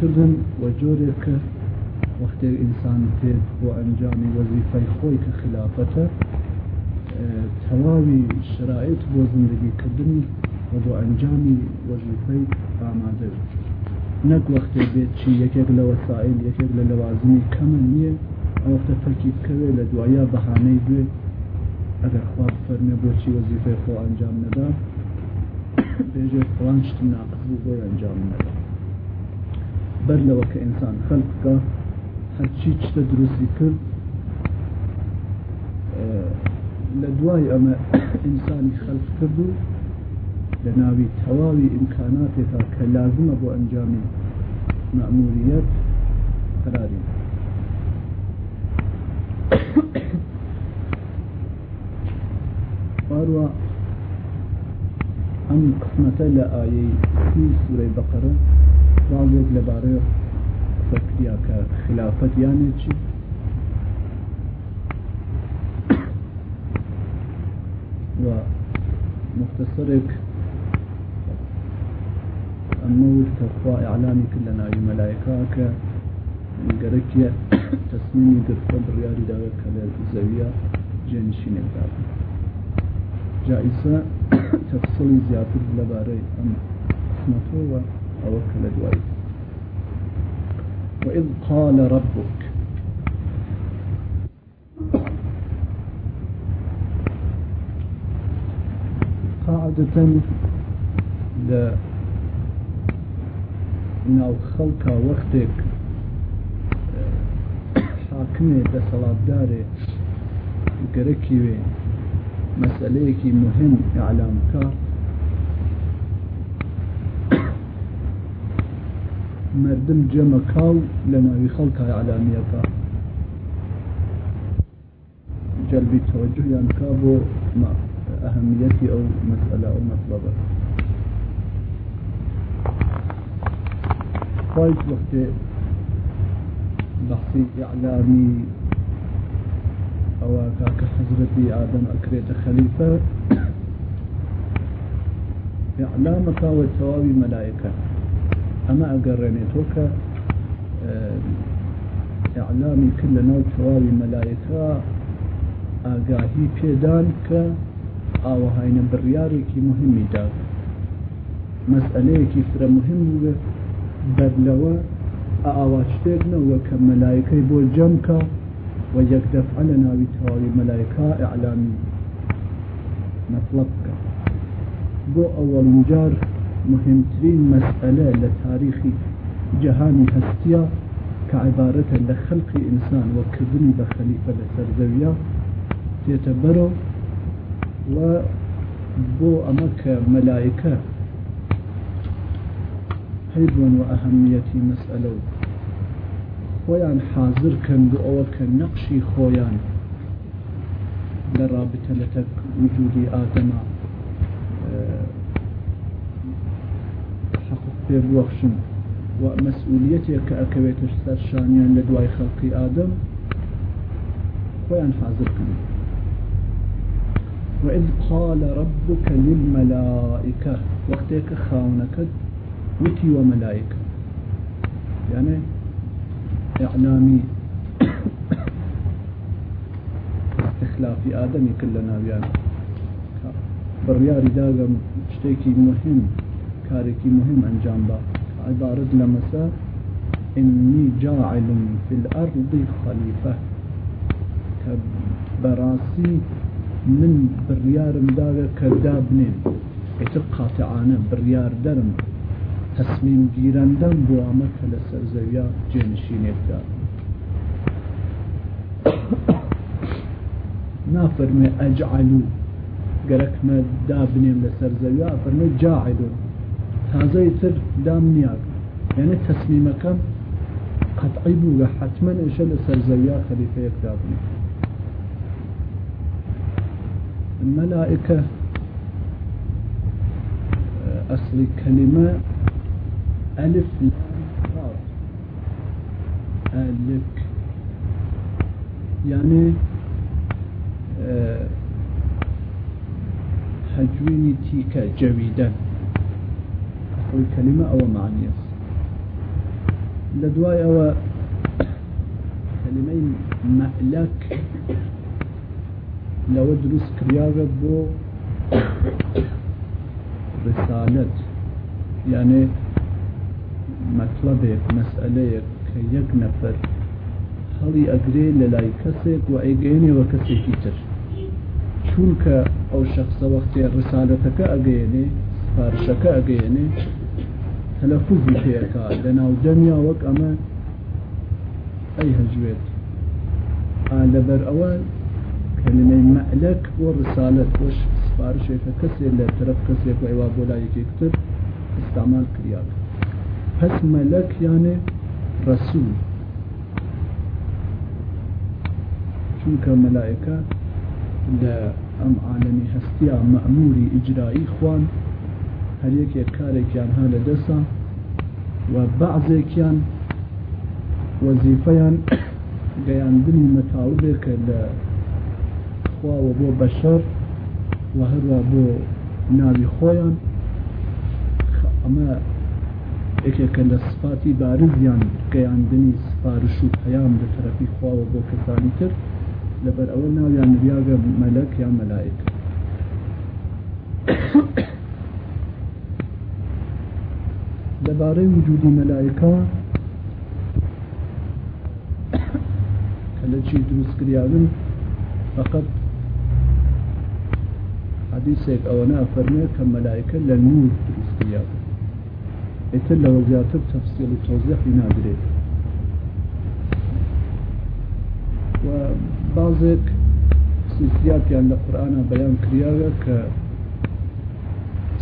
کردن و جۆرێک کە وەختێ ئینسان تێت بۆ ئەنجامی وەزیفەی خۆی کە خلافەتە تەواوی شرایط بۆ زندگیکردنی و بۆ ئەنجامی وەزیفەی ئامادە نەک وەختێ بێت چی یەکێک لە وەسائل یەکێک لە لەوازمی کەمە نییە ئەوەختە فەرکی بکەوێت لە دوایە بەهانەی بێت ئەگەر خواب فەرمێ بۆچی وەزیفەی خۆ ئەنجام نەدا بێژێت فلان شت ناقز بۆی ئەنجام نەدا بەرلەوە کە ئینسان خەلکە هەرچی چتە دروستی کرد اه، لە اما ئەمە خلق خەلق کرد و لە ناوی تەواوی ئیمکاناتێکا کە لازمە بۆ ئەنجامی مەموریەت قراری هەروە ئەم قسمەتە لە سی سوورەی بەقەرە ساڵێک لەبارە فەکریا کە خلافەت یانێ چی و مختصرك أمول تقوى إعلامي كلنا ملائكاك قركية تسميني قرفة برياري داوك على الزاوية جنشين الباب جائزة تفصل زيادة لباري أم حكمته أوكل وإذ قال ربك قاعدة دا ناو خلقا وقتك حاكمه دا صلاة داري قركي مسألة مهم إعلامك مردم جمع كاو لنا يخلطها على علامیەکە جلب التوجه يعني كابو ما أهميتي أو مسألة أو مطلبة فايت وقت بحثي إعلامي أو كاك ئادەم آدم أكريت خليفة إعلامك والتوابي ملائكة أما أقر رميتوك آه، إعلامي كل نوع تواوي ملائكة آقاهي بيدان ك أو هاين برياريكي مهمي داك مەسئلەیەکی سر مهم بێ بەرلەوە ئاواچتێک نەوە کە مەلایەکەی بۆ جەمکە و یەک دەفع لە ناوی تەواوی مەلایکە ئەعلامی مەطلب بکە بۆ ئەوەڵجار مهمترين مسألة لتاريخ جهان هستيا كعبارة لخلق إنسان وكبني بخليفة ئینسان يتبرو و بو أمك ملائكة مەلایکە وأهمية مسألة ئەهەمیەتی حاضر كان بأوك نقشي کە لرابطة لتك وجودي آدم اه، پێ بوەخشن و مەسئولەتێک کە ئەکەوێتە سەر شانیان لە دوای خەڵقی حاضر بکەن وإذ قال ربك للملائكة وقتك خاونك وتي وملائكة يعني إعلامي استخلاف آدمي كلنا يعني بريار داغم اشتيكي مهم کارێکی مهم عن بە عبارة لمسا إني جاعل في الأرض خليفة كبراسي من بريار داوێ كدابنين دابنێن ئیتر قاتعاانە بڕیار دەرم تەسمیم گیرەندەم بۆ ئەمە کە لە سەر زەویا جێنشینێکدا نافرمێ ئەجعلو گەرەکمە دابنێم لە سەر زەویا فەرمێ تازه تر دام نیاد یعنی کم قەتعی بوده حتما ئێشە لە سەرزەویا خەلیفەیەکدا بوو مەلائکە ئەسلی کەلیمە ئەلف الف یعنی هەجوینی اه، تیکە جەویدەن ئەوی کەلیمە ئەوە معنیە لە دوای ئەوە کەلیمەی مەلک لەوە دروست کراوە بۆ رسالت یعنی مطلبێک مەسئلەیەک کە یەک نەفر هەڵی ئەگرێ لە لای کەسێک و ئەیگەێنێەوە کەسێکی تر چونکە ئەو شخصە وەختێ ڕسالەتەکە ئەگەێنێ سپارشەکە ئەگەێنێ تەلەفوزی پێکا لە ناو دەمیا أي ئەمە ئەی بر أول كلمة مألك ورسالة وش ڕسالەت بۆش سپارشێکە کەسێک ترف طرف کەسێک وەیوا بۆ لایەکێکتر استعمال كريات هس ملك يعني رسول چونکە مەلایەکە لە ئەم عالەمی هەستیا مەموری ئیجرایی خوان هەر یەکێک کارێکیان ها لە دەسە و بەعزێکیان وەزیفەیان گەیاندنی مەتاوبێک کە لە خواوە بۆ بەشەر و هەروە بۆ ناوی خۆیان ئەمە یەکێکە لە سپاتی بارزیان گەیاندنی سپارش و پەیام لە تەرەفی خواوە بۆ کەسانی تر لەبەر ئەوە ناویان ریاگە مەلەک یا مەلایک دەربارەی وجودی مەلایکەوە کە لە چی دروستکریانن فقط حدیثێک ئەوەنا فەرمێ کە مەلایکە لە نور دروستکریان ئیتر لەوە زیاتر تەفسیل و تۆزیحی نادرێت و بازێک سیسیاتیان لە قورآە بەیان کریاوە کە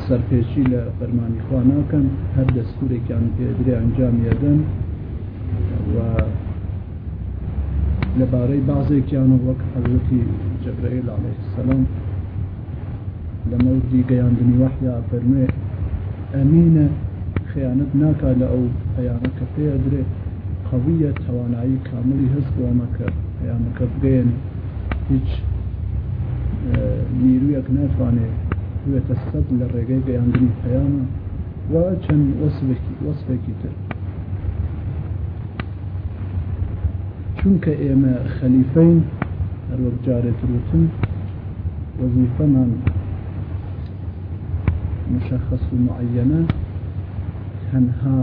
سەرپێچی لە فەرمانی خوا ناکەن هەر دەستورێکیان پێدرێ ئەنجامیەدەن و لەبارەی بازێکیان و وەک حەزەتی جبرەیل عليه السلام لە مەودی گەیاندنی وەحیا فەرمێ ئەمینە خیانەت ناکا لە ئەو پەیانەکە پێدرێ قویە توانایی کاملی هەست بۆمەکە پەیامەکە بگەێن هیچ نیرویەک ناتوانێت وێتەسەد لە ڕێگەی گەیاندنی پەیامە و وصفك وصفك وەسبێکی تر چونکە ئێمە خەلیفەین هەروەک جارێتروتن وەزیفەمان مشخص و معەنە تەنها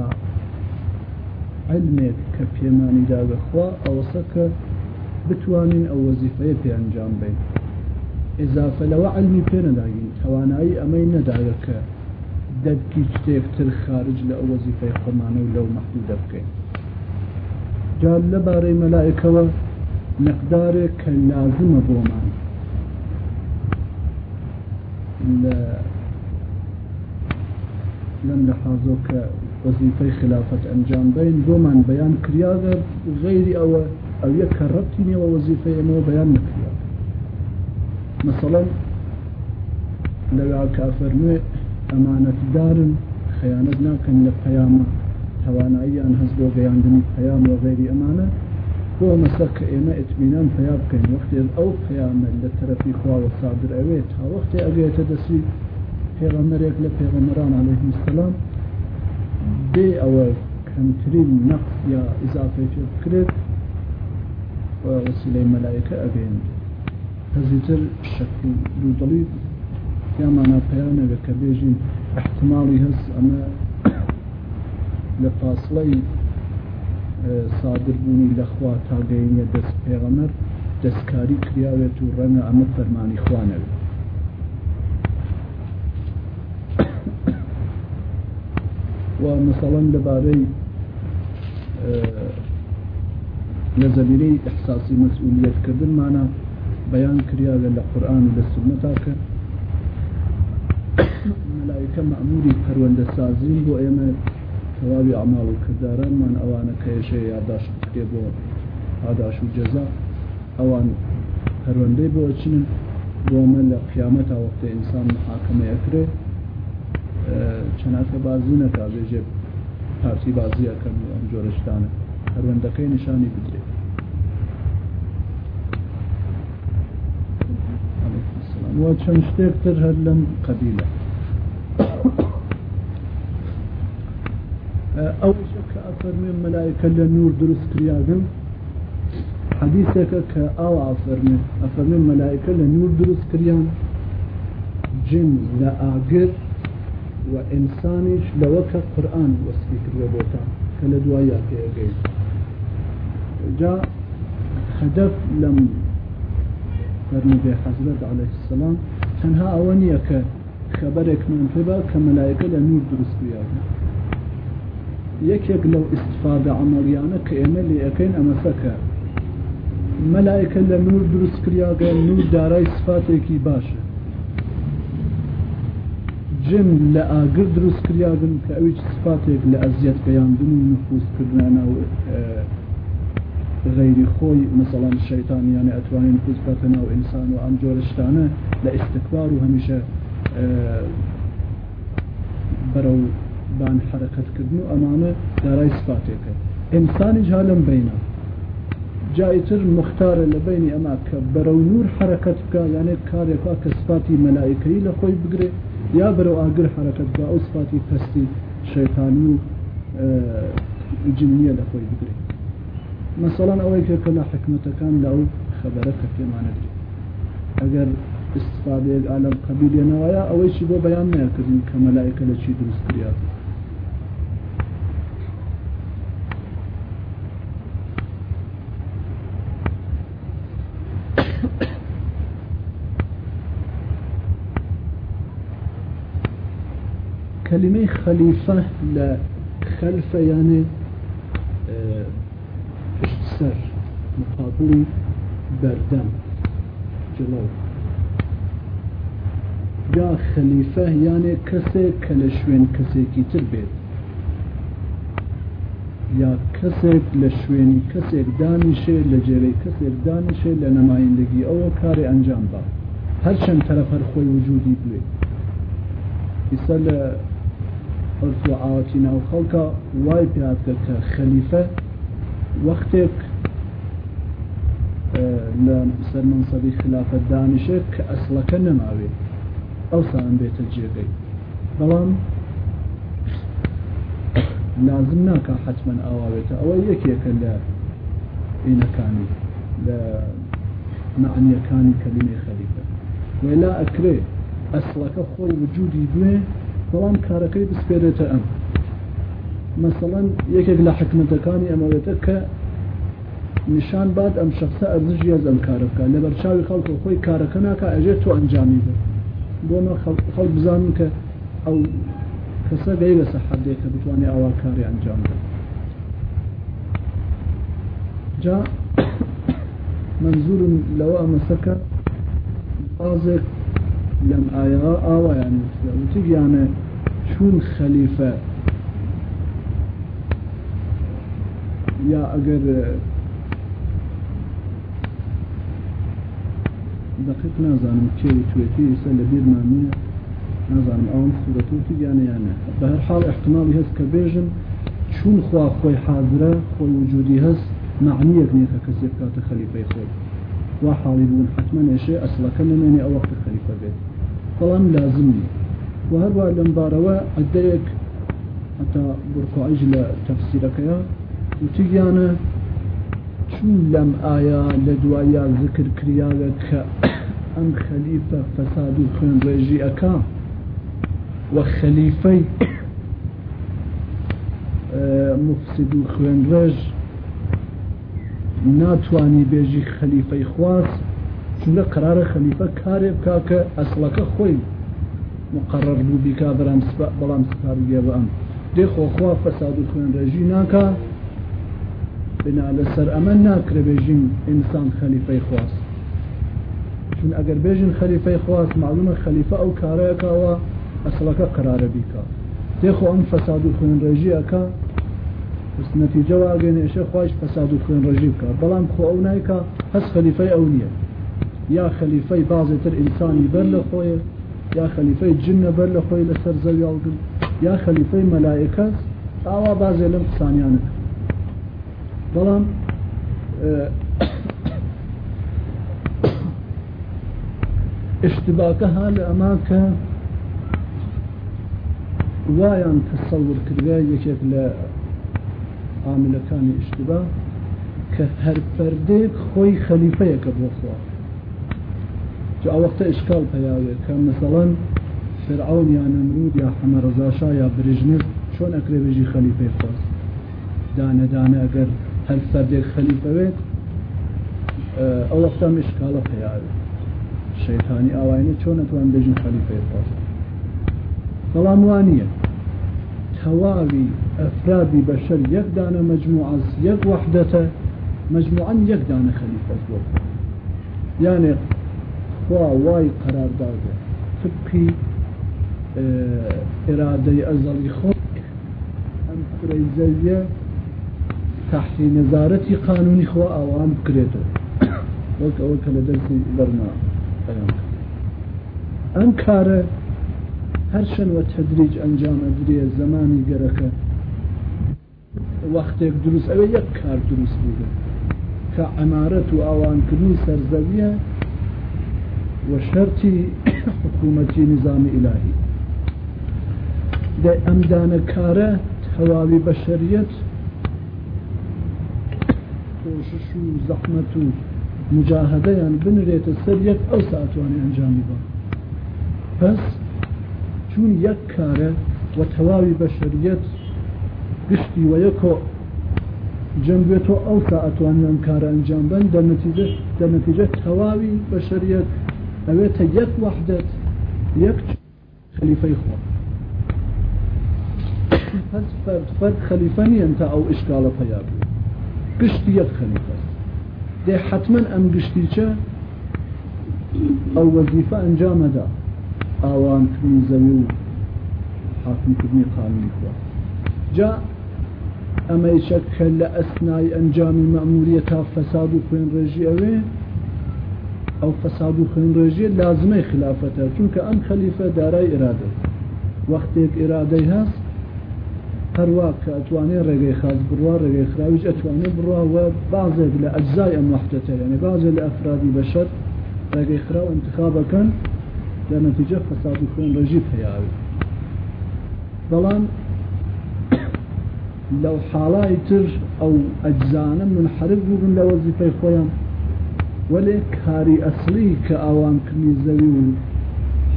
علمێک کە پێمانی داگەخوا ئەوەسە کە بتوانین ئەو وەزیفەیە پێ ئەنجام بین إذا فلو علمي پێ داعين توانا أي أمين کە دبكي شتێکتر خارج لە ئەو وەزیفەی خۆمانە و لەو مەحدود دەبکەین جا لەبارەی مەلایکەوە مقدارێک کە لازمە بۆمان لە لەم لە حازۆ کە وەزیفەی خلافەت ئەنجام أو بۆمان بەیان کریاگە غیری ئەوە ئەو مثلا لەگا کافرمێ ئەمانەتدارن خەیانەت ناکەن لە پەیامە تواناییان هەست بۆ گەیاندنی پەیام و غێری ئەمانە بۆ مەسەر کە ئێمە ئتمینان پیا بکەین وەختێ ئەو پەیامە لە تەرەفی خواوە سادر ئەوێت تا وەختێ ئەگەێتە دەستی پێغەمەرێک لە عليه سلام بێ ئەوە کەمترین نقص يا إضافة بکرێت وسیلەی مەلایکە ئەگەێنێت هەزیتر دوودڵی یامانە پەیانەوێت کە بێژین احتماڵی هەست ئەمە لە پاسڵی سادربوونی لەخوا تاگەینە دەست پێغەمەر دەستکاری کراوێت و ڕەنە ئەمە فەرمانی خوانەوێت و مثلەن لەبارەی لە زەبیرەی احساسی مەسئولیتکردن مانە بەیان کراوە لە قورآن لە سنەتا کە مەلایکە مەموری پەروەندە سازی بۆ ئێمە تەواوی ئەماڵ و کردارانمان ئەوانە کەێشە یاداش بکرێ بۆ ئاداش و جەزا ئەوان پەروەندەی بۆچنن بۆمە لە قیامەت وەختە ئینسان محاکمەیەکرێ چەناتە بازی نەکا بێژێ پارتی بازیەکەم و ئەم جۆرەشتانە پەروەندەکەی نیشانی بدرێ وچەند تر قبيلة أه، أو شك أفر من ملائكة لنور درس نور حديثك كأو أفر من أفر من ملائكة لنور درس نور جن لە ئاگر و ئینسانیش لەوەکە قورآن وەسفی کردوە بۆتان کە لە فەرمیێ حەزرت عليه السلام تەنها ئەوە نییە کە خەبەرێکمان پێبا کە مەلایەکە لە نور دروست بیاە یەکێک لەو استفاده ئەمەڵیانە کە ئێمە لەکەین ئەمەسەکە مەلایەکە لە نور دروست کریاگە نور دارای سفاتێکی باشە جن لە ئاگر دروست کریاگن کە ئەوی سفاتێک لە ئەزیەت پەیاندن و نفوسکردانە و غەیری خۆی مثلەن شەیتانیانە ئەتوانین کوزبەتە ناو ئینسان و ئەم جۆرە شتانە لە ئستکبار و هەمیشە بەرەو بان حرەکەتکردن و ئەمانە دارای سپاتێکە ئینسانی جا لەم بینە جایتر مختارە لە بینی ئەما کە بەرەو نور حرەکەت بکە یانێت کارێکا کە سپاتی مەلایکەی لە خۆی بگرێت یا بەرەو ئاگر حرەکەت بە ئەو سپاتی پستی شەیتانی و جنیە لە خۆی بگرێت مثلا ئەوەی پێکە لە اگر لەو خەبەرە عالم قبیلی نوایا ئالم قبیلێنەوەیە بو بیان نیا کردیم که ملائکه لچی درست کریاد كلمة خليفة لخلفة يعني سەر مقابلی بەردەم جلو یا خەلیفە یانێ کەسێک کە لە شوێن کەسێکی تر بێت یا کەسێک لە شوێنی کەسێک دانیشێ لە جێرەی کەسێک دانیشێ لە نەمایندگی ئەوە کاری ئەنجام با هەرچەند تەرەفەر خۆی وجودی بێ ئیسا لە عرفعاتی ناو خەڵکە وای پێاتکە کە خەلیفە وەختێک لە سەر منسەبی خلافەت دانیشە کە ئەسڵەکە نەماوێت ئەوسان بێتە جێگەی بەڵام لازم ناکە حتمما ئاواوێتە ئەوە یەکێکە لە عینەکانی لە معنیەکانی کەلیمێ خەریکە وێلا ئەکرێ ئەسڵەکە خۆی وجودی دوێ بەڵام کارەکەی بسپێرێتە ئەم مثلا یەکێک لە حکمتەکانی ئەمەوێتە کە نیشان بعد أم شخصة ئەرزشی هەز ئەم کارە بکە لە بەرچاوی خەڵکە خۆی کارەکە ناکە ئەژێت تۆ ئەنجامی بێت بۆمە خەڵ بزانن کە ئەو کەسە گەی لە سەحەبێت کە بتوانێت ئاوا کاری ئەنجام بێت جا منزور لەوە ئەمەسەکە بازێک لەم ئایا یا ئەگەر دقیق نازانم کێ توێتی ئێستا لە بیرمانە نازانم ئەوم سوورەتوتی یانە یانە بە هەر حاڵ احتمالی هەست کە بێژم چون خوا خۆی حاضرە خۆی وجودی هەست معنیەک نیەکە کەسێک کاتە خەلیفەی خۆی وا حاڵی بوون حتممە نێشێ ئەسڵەکە نمێنێ ئەو وەختە خەلیفە بێت بەڵام لازمنی و هەروە لەمبارەوە ئەدەیەک هەتا بڕکوعیش لە تەفسیرەکەیە وتیانە چون لەم ئایا لە دوایە ذکر کریاگە کە ئەم خەلیفە فەساد و خوێنڕێژی ئەکا و خەلیفەی مفسد و خوێنڕێژ ناتوانانی بێژی خەلیفەی خواست چونکە قرارە خەلیفە کارێ بکا کە ئەسڵەکە خۆی مقرر بوو بیکا بەڵام سپارگێ بە ئەم دێخۆخوا فەساد و خوێنڕێژی ناکە بنا لسر ئەمە ناکرێ بێژین ئینسان خەلیفەی خواست چون ئەگەر بێژین خەلیفەی خواست معلومە خەلیفە ئەو کارەیەکەوە ئەسڵەکە قرارە بیکە تێخۆ ئەم فەساد و خوێنڕێژیەکە نەتیجەواگەێن ئێشە خوش فەساد و خوێنڕێژی بکە بەڵام خۆ ئەو نایکە هەست خەلیفەی ئەو نییە یا خەلیفەی بازێتر ئینسانی بەر لە خۆیە یا خەلیفەی جنە بەر لە خۆی لەسەر زەویاڵگرن یا خەلیفەی مەلایەکەس ئاوا بازێ لەم قسانیانەکە بەڵام اشتباکە ها لە ئەما کە وایان تەسەڵور کردگە یەکێک لە عاملەکانی اشتبا کە هەر پەردێک خۆی خەلیفەیەکە بۆ خوا ئەوەختە ئشکال پیاوێت کە مەسەڵەن فرعون یا نمرود یا حمەرەزاشا یا برژنر چۆن ئەکرێ بژی خەلیفەی خۆست دانە دانە ئەگەر هەر سەردێک خەلیفەوێت ئەوەختا اه، مشکالە خەیاوێ شەیتانی ئاواینە چۆن نتوان بێژین خەلیفەیە پاس بەڵام وانە تەواوی ئەفرادی بەشەر یەکدانە مجموعز یەک وحدەتە مجموعان یەکدانە خەلیفەت بۆ یانێ خواه وای قرار داده ئێرادەی اه، اراده خۆ ئەم قرەی زەویە تحتی نەزارەتی قانونی خۆ ئاوام بکرێتەوە وەک ئەوە کە لە دەستی بەرما ئەم کارە هەر شەنوە تەدریج ئەنجامە درێ زمانی گەرەکە وەختێک دروست ئەوە یەک کار دروست بووە کە ئەمارەت و ئاوانکردنی سەرزەویە وە شەرتی حکوومەتی نظامی ئیلاهی ئەمدانە کارە هەواوی بەشریت کوشش و زحمت و بن ریت سەر یەک ئەو ساتوانێ ئەنجامی با پس چون یک کارە و تواوی بشریت گشتی و یکو جنبه تو او یەکۆ جەنگێتەوە کار انجام بند در نتیجه, در نتیجه تواوی بشریت اویت یک وحدت یک خلیفه خواه پس فرد فرد خلیفه نیم تا او اشکال پیاب قشت يد خليفة دي حتما أم قشتيشة أو وظيفة أنجام دا أوان كرني زويو حاكم كرني قانون كوا جاء أما يشك هلا أثناء أنجام المأمورية فساد وخين رجيئة أو فساد وخين رجيئة لازمه خلافتها چونك أم خليفة داري إرادة وقتك إرادة هست هەروە کە ئەتوانێت ڕێگەی خاز بڕوا ڕێگەی خراویش ئەتوانێت بڕواوە بازێک لە ئەجزای ئەم وحدەتەیەنێ بازێک لە ئەفرادی بەشەر ڕێگەی خراو انتخابەکەن لە نەتیجە فەسادی خوێن ڕژی پیاوی بەڵام لو حاڵای تر او ئەجزانە من حرب بوون لە وەزیفەی خۆیان وەێ کاری ئەسلی کە ئاوانکردنی زەوی و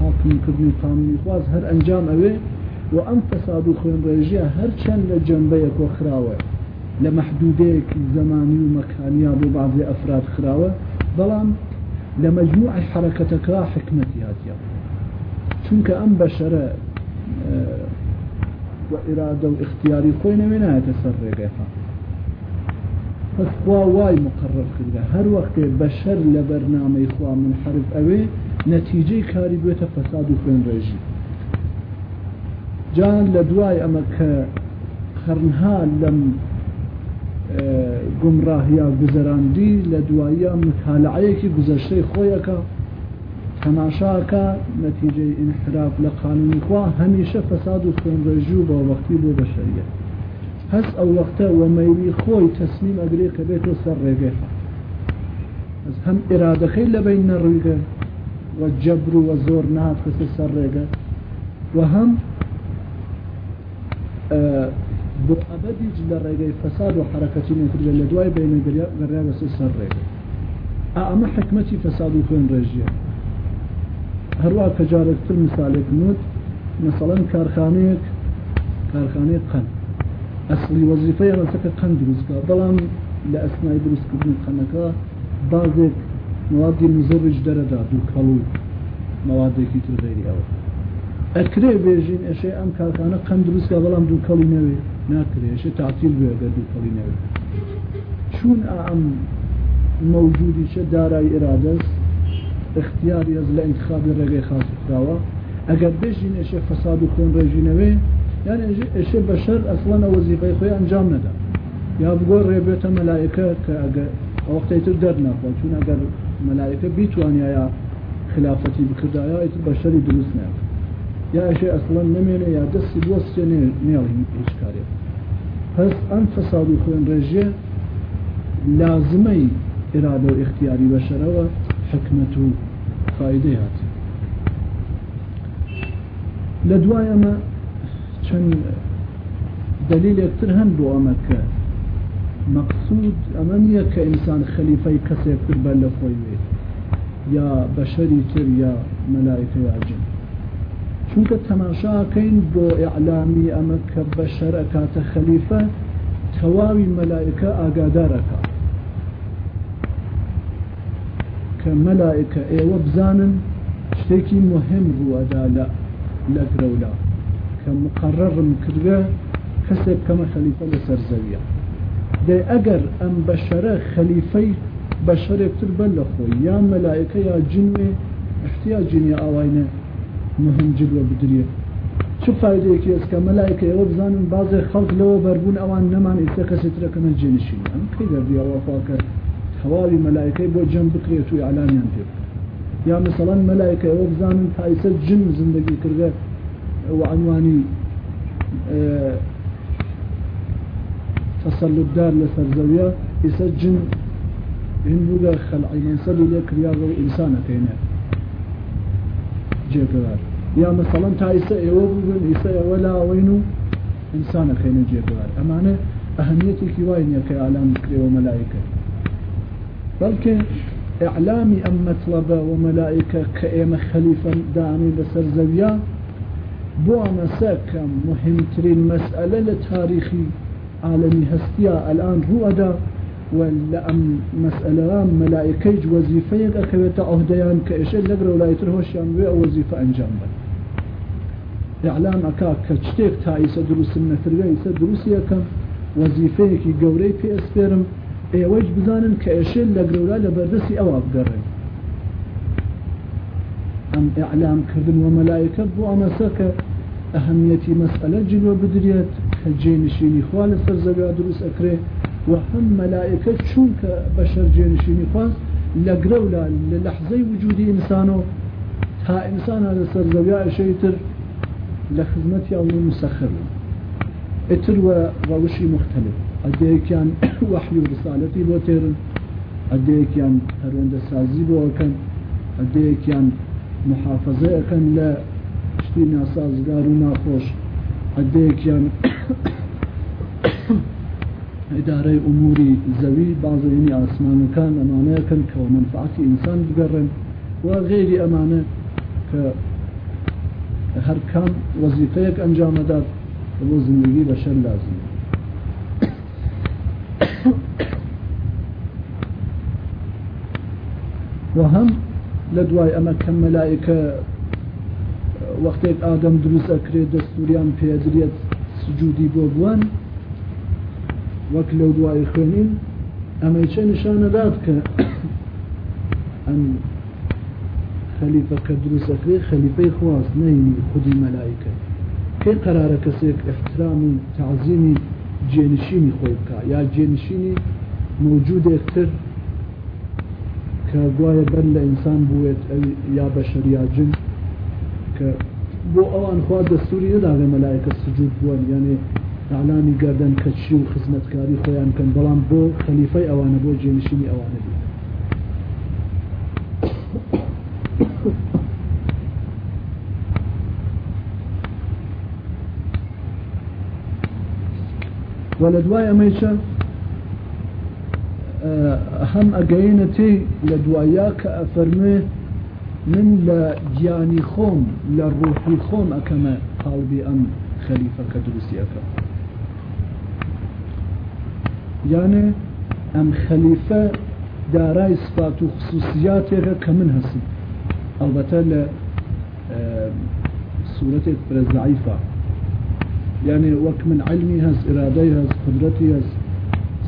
حاکمکردنی قامنی خواز هر انجام ئەوێ و ئەم فەساد و خوێنڕێژیە هەرچەند لە جەمبەیە کۆ خراوە لە محدودەیەک زمانی و مەکانیا بۆ بعضی ئەفراد خراوە بەڵام لە مجموعی حرەکەتەکە حکمەتیاتە چونکە ئەم بەشەرە و ئرادە و اختیاری خۆی نەوێنایەتە سەر ڕێگەفان پسخوا وای مقرر کردە هەر وەختێ بەشەر لە بەرنامەی خوا من حرف ئەوێ نەتیجەی کاری بێتە فەساد و خوێنڕێژی جان لە دوای ئەمە کە خەرنها لەم آه، گمڕاهیا گزەراندی لە دواییە متالعەیەکی گزەشتەی خۆیەکە تەماشاکە نەتیجەی انحراف لە قانونی خوا هەمیشە فەساد و خۆنڕێژوو بە وەختی بۆ بەشەریە هەست ئەو وەختە وەمەوی خۆی تەسلیم ئەگرێ کە بێتە سەر ڕێگەی ئەس هەم ئێرادەکەی لەبین نەڕویگە وە جەبر و وە زۆر نات کەسە سەر ڕێگە وە هەم بتعبدیج لە ڕێگەی فەساد و حرەکەتی نکردە لە دوای بینە گریا گەڕیا بەسێ سەر ڕێگە ئەمە حکمەتی فەساد و خوێن ڕێژیە هەروە کە جارێکتر مثالێک نوت مثلەن کارخانەیەک کارخانەیە قەن ئەسلی وەزیفەیە ڕەسەکە قەن دروستکە بەڵام لە ئەسنای دروستکردنی قەنەکە بازێک موادی مزەبش دەرەدا دوو کەڵ و موادێکی تر غێری ئەوە ئەکرێ بێژین ئەشێ ئەم کاکانە قەند دروستکە بەڵام دوو کەڵی نەوێ ناکرێشە تاتیل بێگە دوو کەڵی نەوێ چون ئەم مەوجودی چە دارای ئێرادەست اختیار یز لە انتخابی ڕێگەی خاصراوە ئەگەر بێژین ئەشێ فەساد و خۆن ڕێژینەوێ یان ئەشێ بەشەر ئەسڵەنە وەزیفەی خۆی ئەنجام نەدا یا بگۆ ڕێبێتە مەلایەکە کە ئەگەر وەختەی تر دەرنەخۆ چون ئەگەر مەلایەکە بیتوانیایە خلافەتی بکردایە بەشەری دروست نەکە یاشێ ئەسڵەن نمێنێ یا دەستی بۆستێ نێڵی هیچ کارێ پس ئەم فەساد و خوێن ڕێژێ لازمەی ئێرادە و اختیاری بەشەرەوە حکمت و فایدە هات لە دوای ئەمە چەند دلیلێکتر هەند بۆ ئەمە کە مەقصود ئەمە نییە کە ئینسان خەلیفەی کەسێک تر بەر لە خۆی وێت یا بەشەری تر یا مەلایکە یاجن چونکە تەماشاکەین بۆ ئەعلامی ئەمە کە بە شەرەکاتە خەلیفە تەواوی مەلایکە ئاگادارەکە کە مەلایکە ئێوە بزانن شتێکی مهم بووەدا لە لە گرەولا کە مقرڕم کردە کەسێک کەمە خەلیفە لە سەرزەویە دەی ئەگەر ئەم بەشەرە خەلیفەی بەشەرێکتر بەر لە خۆی یا مەلایکە یا جنێ ئەشتیا جنیا ئاواینە مهم جلوە بدرێت چ فایدەیەکی ئەسکە مەلایکە ئەوە بزانم بازێ خەڵک لەوە بەربوون ئەوان نەمان ئێستا کەسی ترەکەمە جێنشین ئەم کەی دەردیەوەخواکە هەواوی مەلایکەی بۆ جەم بکرێت توی ئالانیان پێ یا مثلەن مەلایکە ئەوە بزانن تایسە جن زندگی کردە وعنوانی تسلبدار لەسەر زەویە ئێستا جن هندوگە خەلعینسەد لێ کریاەوە ئینسانەکەینێت جيبار يا مثلا تايسا ايو بوغن ايسا ولا وينو انسان خينا جيبار امانا اهميتك وين يكا اعلام كريو ملايكة بلك اعلامي ام مطلب وملايكة كايم خليفة داني بسر زويا بو انا ساكم مهمترين مسألة لتاريخي عالمي هستيا الان هو ادار ولا ام مساله ملائكه وظيفة یک أهديان كأشياء که ولا لگ ولایت هوشیان به انجام بده اعلام أكا كتشتيك تايسة دروس نفرگیس دروسیه کم وظیفه کی في پێ ئەسپێرم ئێوەش بزانن کە ئێشێل لە گەورا لە بەردەسی أو بگەڕێن ئەم ئەعلامکردن و مەلایەکە بۆ ئەمەسە کە ئەهەمیەتی مەسئلە جلوە بدرێت کە جێنشینی خوا لەسەر زەویا دروست وهم ملائكة چونك بشر جنشيني خواست لقرولا للحظة وجود إنسانه تا إنسان هذا سرزويا شيتر لخدمتي الله مسخر اتر وروشي مختلف أديكيان وحي ورسالتي بوتيرن ئەدەیەکیان هەروەندە سازی بۆەکەن ئەدەیەکیان محافظەکەن لە شتی ناسازگار و ناخۆش ئەدەیەکیان ئیدارەی ئوموری زەوی بازینی ئاسمانەکان ئەمانەیەکەن کە منفعاتی ئینسان بگەڕن و غێری ئەمانە کە هەر کام وەزیفەیەک ئەنجامەدات بۆ زندگی بەشەر لازم و هەم لە دوای ئەمە کەم مەلایکە وەختێک ئادەم دروست ئەکرێت دەستوریان پێدرێت سجودی بۆ بوون وەک لەو دوای خوێنین ئەمەی چه نیشانەدات کە ئەم خەلیفە کە دروستەکری خەلیفەی خواست نینی خودی مەلایکە پێ قرارە کەسێک احترام و تعزیمی جێنشینی خۆی بکە یا جێنشینی موجودێکتر کە گوایە بەر لە ئینسان بوێت یا بە شەریا جن کە بۆ ئەوان خوا دەستوری نەدا لە مەلایکە سجود بوون یانێ ئالامی گردن کەچی و خزمەتکاری خۆیان کەن بەڵام بۆ خەلیفای ئەوانە بۆ جێنشینی ئەوانە بی وە لە دوای ئەمەیچە هەم ئەگەینە تێ لە دوایە کە ئەفەرمێ من لە گیانی خۆم لە ڕۆفی خۆم ئەەکەمە قاڵبی ئەم خەلیفەکە دروستیەکە يعني ام خليفة دارای سپات و كمن کە من هەسم ئەڵبەتە لە سوورەتێک اه، پرەزعیفە یانێ من علمي هز ئرادەی هز قدرتي هز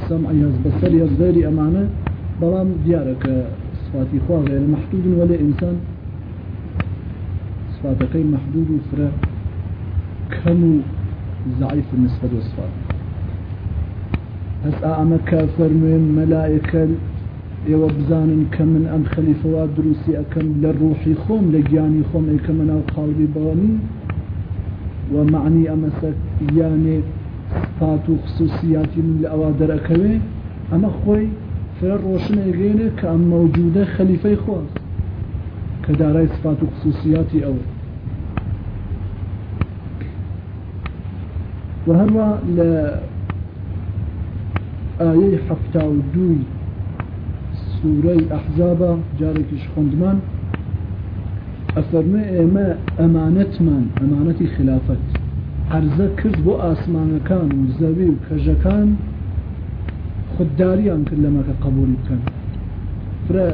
سمعي هز بصري هز غيري أمانة بلام ديارك صفاتي خواه غير محدود ولا إنسان ئینسان محدود وفرا فرە ضعيف النسبة ضعیف هسا ئامە کافەرمێن مەلایەکەل ئێوە بزانن کە من ئەم خەلیفەوا دروستی ئەەکەم لە خوم خۆم لە گیانی خۆم ئەیکە منناو قاڵی بەوەنی و معنی من الاوادر اكوي اما خوي فر روشن ڕۆشن ئەگەێنێ موجوده خليفه خوص كداري خۆست کە او وهروا ئاەی حەفتا و دووی سوورەی ئەحزابە جارێکیش خوندمان ئەفەرمە ئێمە ئەمانەتمان ئەمانەتی خلافەت هەرزە کرد بۆ ئاسمانەکان و زەوی و کەژەکان خودداریان کرد لەمەکە قبولی بکەن فرە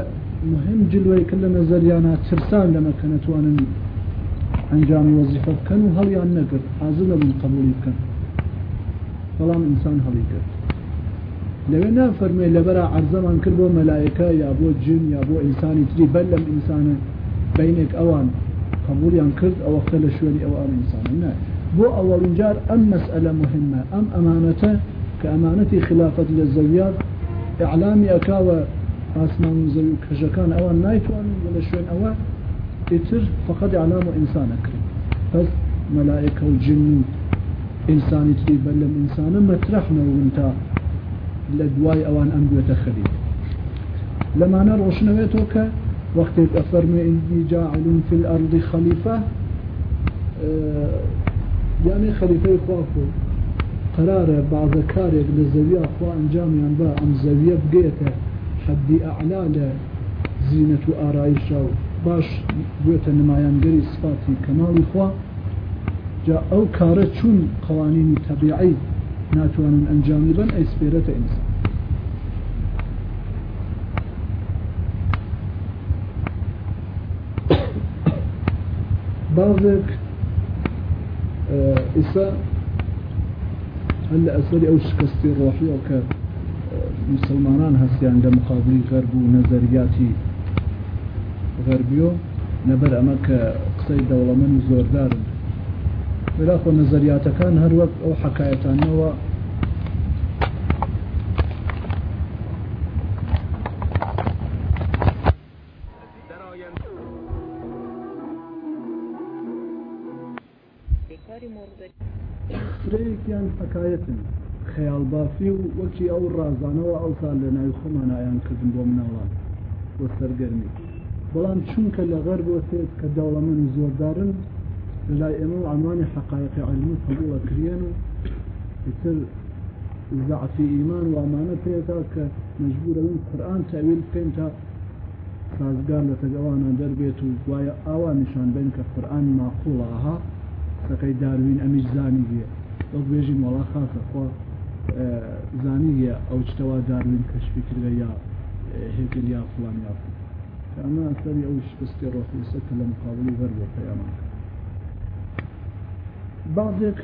مهم جلوەی کرد لە نەزەریانە ترسان لەمەکە نتوانن ئەنجامی وەزیفە بکەن و هەڵیان نەکرد حازل لەبن قبولی بکەن بەڵام ئینسان هەڵی کرد لو نفرمي لبرا عرزەمان کرد بۆ يا یا جن یا بو ئینسانی تری بەر لەم ئینسانە بینێک ئەوان قبولیان کرد أو خلا شوێنی أو أم إنسان نە بو أول جار أم مەسئلە مهمة أم ئەمانەتە کە ئەمانەتی خلافەت لە زەویات ئەعلامی ئەکاوە ئاسمان زەوی و آوان ئەوان نایتوانن لە شوێن ئەوە ئیتر فقط ئەعلام و ئینسانە کرد پس مەلایەکە و جن و ئینسانی لە دوای ئەوان ئەم دوێتە خەرید لەمانە ڕۆشنەوێتەوە کە وەختێک ئەفەرمێنی جاعلون في الأرض خەلیفە یعنی خەلیفەی خواکو قرارە بعضە کارێک لە زەویە خوا ئەنجامیان بە ئەم زەویە بگێتە حەدی ئەعلا لە زیینەت و ئارایشا و باش بێتە نمایانگەری سپاتی کەماڵی خوا جا ئەو کارە چون قوانینی تەبیعی ناتوان ئەنجامی بن ئەیسپێرەتە انسان بعضك إسا اه، هل اسالي أو شكستي روحي أو اه، كمسلمان هسي عند مقابلي غرب ونظرياتي غربيو نبر أما كقصيد دولة من زوردارن بلاخۆ نەزریاتەکان هەروەک ئەو حکایەتانەوە فرەیەکیان حکایەتن خەیاڵبافی و وەکی ئەو ڕازانەوە ئەوسا لە ناوی خۆمانایان کردن بۆ مناڵان بۆ سەرگەرمی بەڵام چونکە لە غەر بۆ سێت کە داوڵەمەن زۆردارن للائمو عماني حقائق علمي قبول كريانو يتر ضعف إيمان وأمانة بيتاك مجبورة من القرآن تأويل بينتا سازگار لە تەگەوانە دەربێت و گوایە ئاوا نیشان بن کە قورآن ماقوڵەها سەکەی داروین ئەمیش زانی گێ وەک بێژی مەڵا خاکەخوا آه، زانیە ئەو چتەوا داروین کەشفی کردە یا هێکرد آه، یا فلان یاف ئەمە سەری ئەو شپستی ڕۆخیسە کە لە مقابلی بەر بۆ پەیامان بعضك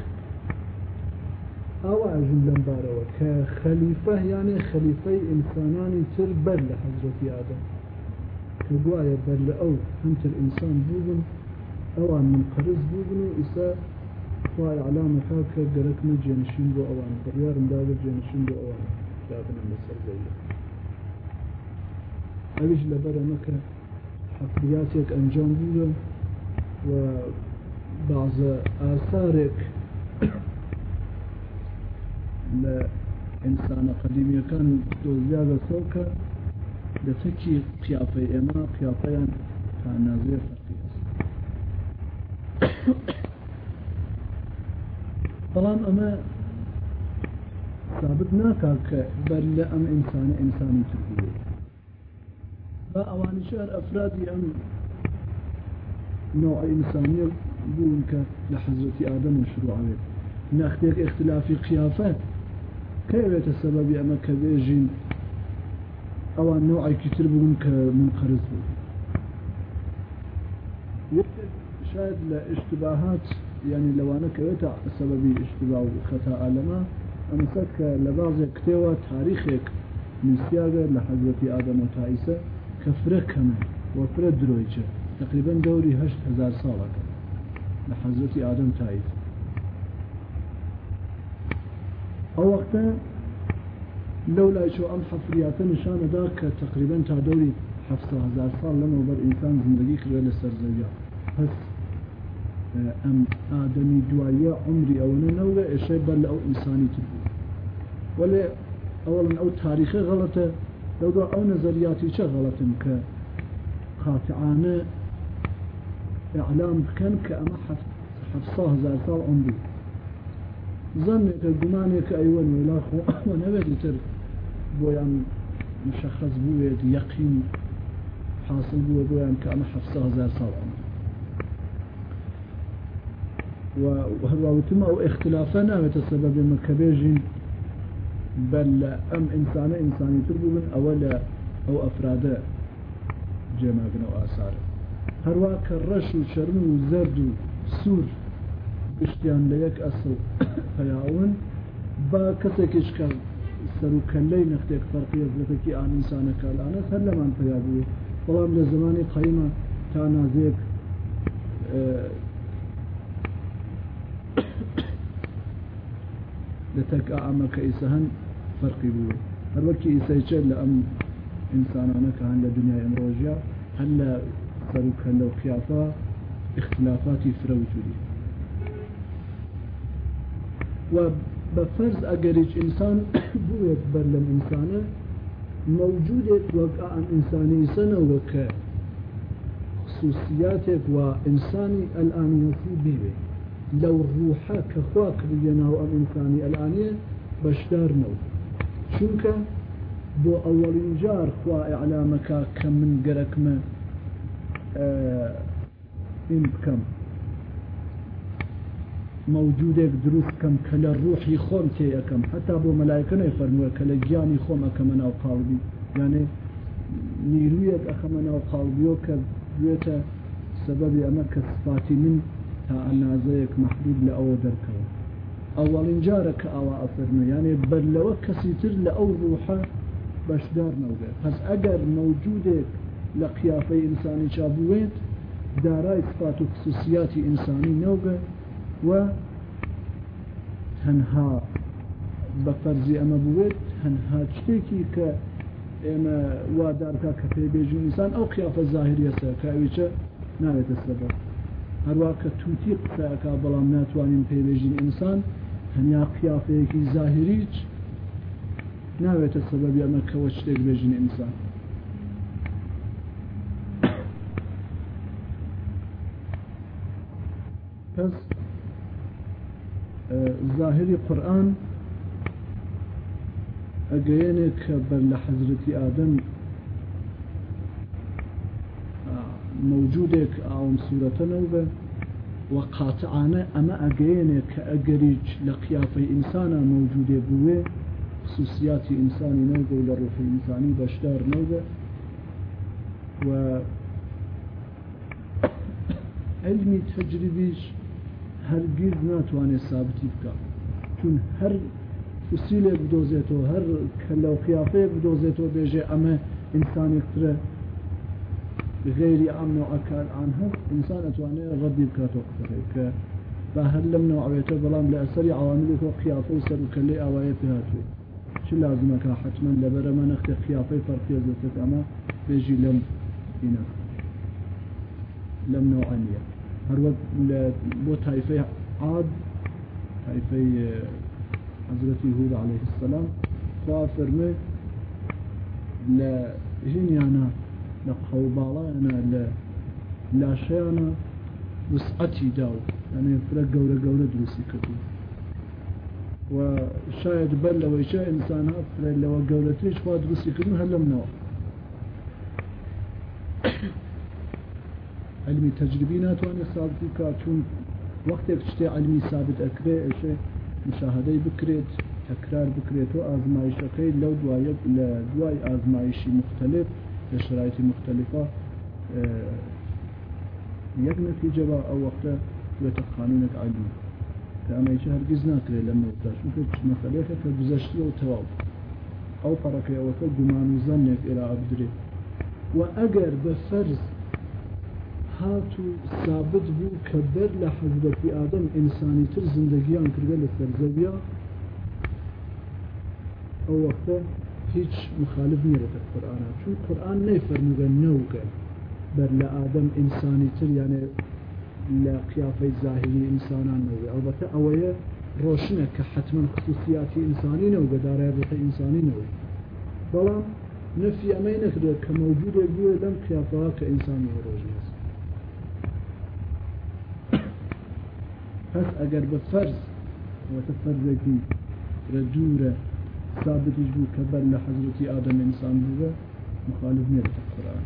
او اجل لنباره كخليفة يعني خليفة انساناني تر بل حضرت آدم كبوايا بل او همت الانسان بوغن او عن من قرز بوغن وإساء خواه اعلام حاكا قرق جانشين بو اوان بريار مدابر جانشين بو اوان لابنا مسر زيه اجل لبرا مكة حفرياتك انجام بوغن و بعض آثارك لإنسان قديم كان دوزيادة سوكا لتكي قيافة إما قيافة كان نازل فقير بەڵام أما ثابت ناكاك بل بەر لە إنسان ئینسانە ئینسانی تر شهر ئەوانی شار نوع ئینسانیە بوون کە لە حەزرەتی ئادەم و شروعێت نەختێک اختلافی قیافەت کەوێتە سەبەبی ئەمە کە بێژین ئەوان نوعایکی تر بوون کە من قرز بوو شاید لە اشتباهات یعنی لەوانە کەوێتە سەبەبی اشتبا و خەتا ئالەما ئەمسەد کە لە بازێک کتێوە تاریخێک نووسیاگە لە حەزەتی ئادەم و تایسە کە فرە کەمە وەفرە درۆیچە تقریبا دەوری هەشت هزار ساڵەکە لحضرت آدم تايد او وقتا لولا شو ام حفريات نشان دا که تا دوري دوری هزار صال لما بر انسان زندگی کرده لسر زویا پس اه، ام آدمي دوايا عمري او نوره اشه بل او انساني تبو ولی اولا او تاریخ غلطه لو دو او نظرياتي چه غلطن که خاطعانه إعلام بكن كأما حفصه زارتال عمري ظنك جمانك أيوان ولا خو ونبت تر بويان مشخص بويت يقين حاصل بويت بويان كأما حفصاه زارتال عمري وهروتما واختلافنا اختلافنا من كبيجين بل أم إنسان إنسان تربو من أول أو أفراد جماعنا وآثاره هەروە کە ڕەش و شەرم و زەرد و سوور گشتیان لە یەک ئەسڵ پەیاون با کەسێکیش کە سەر و کەلەی نەختێک فەرقیە لەتەکی ئانیسانە کالانە هەر لەمان پیابوو بەڵام لە زمانی قەیمە تا نازێک لە تەک ئامە کە ئیسە هەن فەرقی بوو هەروەکی ئیسەیچە لە ئەم ئینسانانە کە هەن لە دنیای ئەمڕۆژیا هەن لە فاروكهن وخيافة اختلافاتي فروجودي وبفرز أجرج إنسان بويت برلم إنسانه موجودة وقع عن إنساني سنة وك خصوصياتك وإنساني الآن يفي بيبي لو روحك كخواك لينا وأم إنساني الآن بشدار نو شنك بو اول انجار خوا إعلامك كم من قرك من این بکەم مەوجودێک دروست کەم کە لە ڕوحی خۆم تێەکەم هەتا بۆ مەلایکەی فەرمووە کە لە گیانی خۆم ئەەکەمە ناو قاڵبی یانێ نیرویەک ئەخەمە ناو قاڵبیۆ کە بێتە سەبەبی ئەمە کە سپاتی من تا ئەنازەیەک مەحدود لە ئەوە دەرکەوە ئەوڵین جارە کە ئاوا ئەفرمە یانێ بەرلەوە کەسی تر لە ئەو ڕوحە بەشدار نەوێت پس ئەگەر مەوجودێک لە قیافەی ئینسانی چابوێت دارای سپات و خصوصیاتی ئینسانی نەوبێ و هەنها بە فەرزی ئەمە بوێت هەنها شتێکی کە ئێمە وادارکە کە پێبێژین ئینسان ئەو قیافە زاهریەسە کاویچە ناوێتە سەبەر هەروە کە تووتی قسەکە بەڵام ناتوانین پێبێژین ئینسان هەنیا قیافەیەکی زاهریچ ناوێتە سەبەبی ئەمە کەەوە شتێک بێژین ئینسان کەس اه، ظاهري قرآن أجينك بل بەر آدم اه، موجودك أو مصورة نوبة سوورەتە أما أجينك أجريج لقيافة إنسانا موجودة بوه خصوصيات إنسان نوبة مەوجودێ الإنساني بشدار نوبة و علمي تجربيش هر هەرگیز ناتوانێت سابتی بکە چون هر بدوزه تو هەر وسیلێ بدۆزێتەوە هەر کە لەو قیافەیە بدۆزێتەوە بێژێ ئەمە ئینسانێکترە غێری ئەم نەوەکان ئان هەر ئینسان ردی ڕەبی بکاتەوە قسەکەی که با هەر لەم نەوەێتە بەڵام لە ئەسەری ئاواملێکەوە قیافە و سەر و کەلەی ئاوایە پێهاتوێت چ لازمەکە حتمما لەبەرەمە نەختە قیافەی فەرقیێ دەچێت ئەمە بێژی اینا لم نەوەنیە هەروەک بۆ تایفەی عاد تایفەی حەزرەتی هود عليه السلام خوا فەرمێ لە ژینیانە لە قەوباڵانە لە لاشەیانە وسعەتی دا و ئەێ فرە گەورە گەورە دروستی کردو و شاید بەر لەوەی چا ئینسانها فرە لەوە گەورەتریش خوا دروستی کردن هەر لەمنەوە علمی تجربی ناتوانێت سازی کا چون وەختێک شتێ علمی سابت ئەکرێ ئەشێ مشاهدەی بکرێت تەکرار بکرێت و ئازمایشەکەی لەو دوایە لە دوای ئازمایشی مختلف لە شرایتی مختلفە یەک نەتیجەوە ئەو وەختە بێتە قانونێک علمی ئەمەیچ هەرگیز ناکرێت لە مەوتدا چونکە مەسەلێکە کە گزەشتی و تەواو ئەو پەڕەکەیەوەکە گومان و زەنێک ئێرا بدرێت و ئەگەر بە فەرز هات و ثابت بوو کە بەر لە حەزرەتی ئادەم ئینسانی تر زندگیان کردە لە سەرزەویا ئەو وەختە هیچ مخالف نیە لەگە قورآە چون قورآن نەیفەرموگە نەوگە بەر لە ئادەم ئینسانی تر یانێ لە قیافەی زاهری ئینسانان نەوێ ئەوبەتە ئەوەیە ڕۆشنە کە حتمما خصوصیاتی ئینسانی نەوگەدارای بەتە ئینسانی نەوێ بەڵام نفی ئەمەی نەکرێت کە مەوجودێک بووە لەم قیافەوە کە ئینسانی ڕۆژنە پس ئەگەر بە فەرز وەتە فەرزێکی رە دوورە ثابتیش بوو کە بەر لە حەزرەتی ئادەم ئینسان بووە مخالف نیە لە قورآن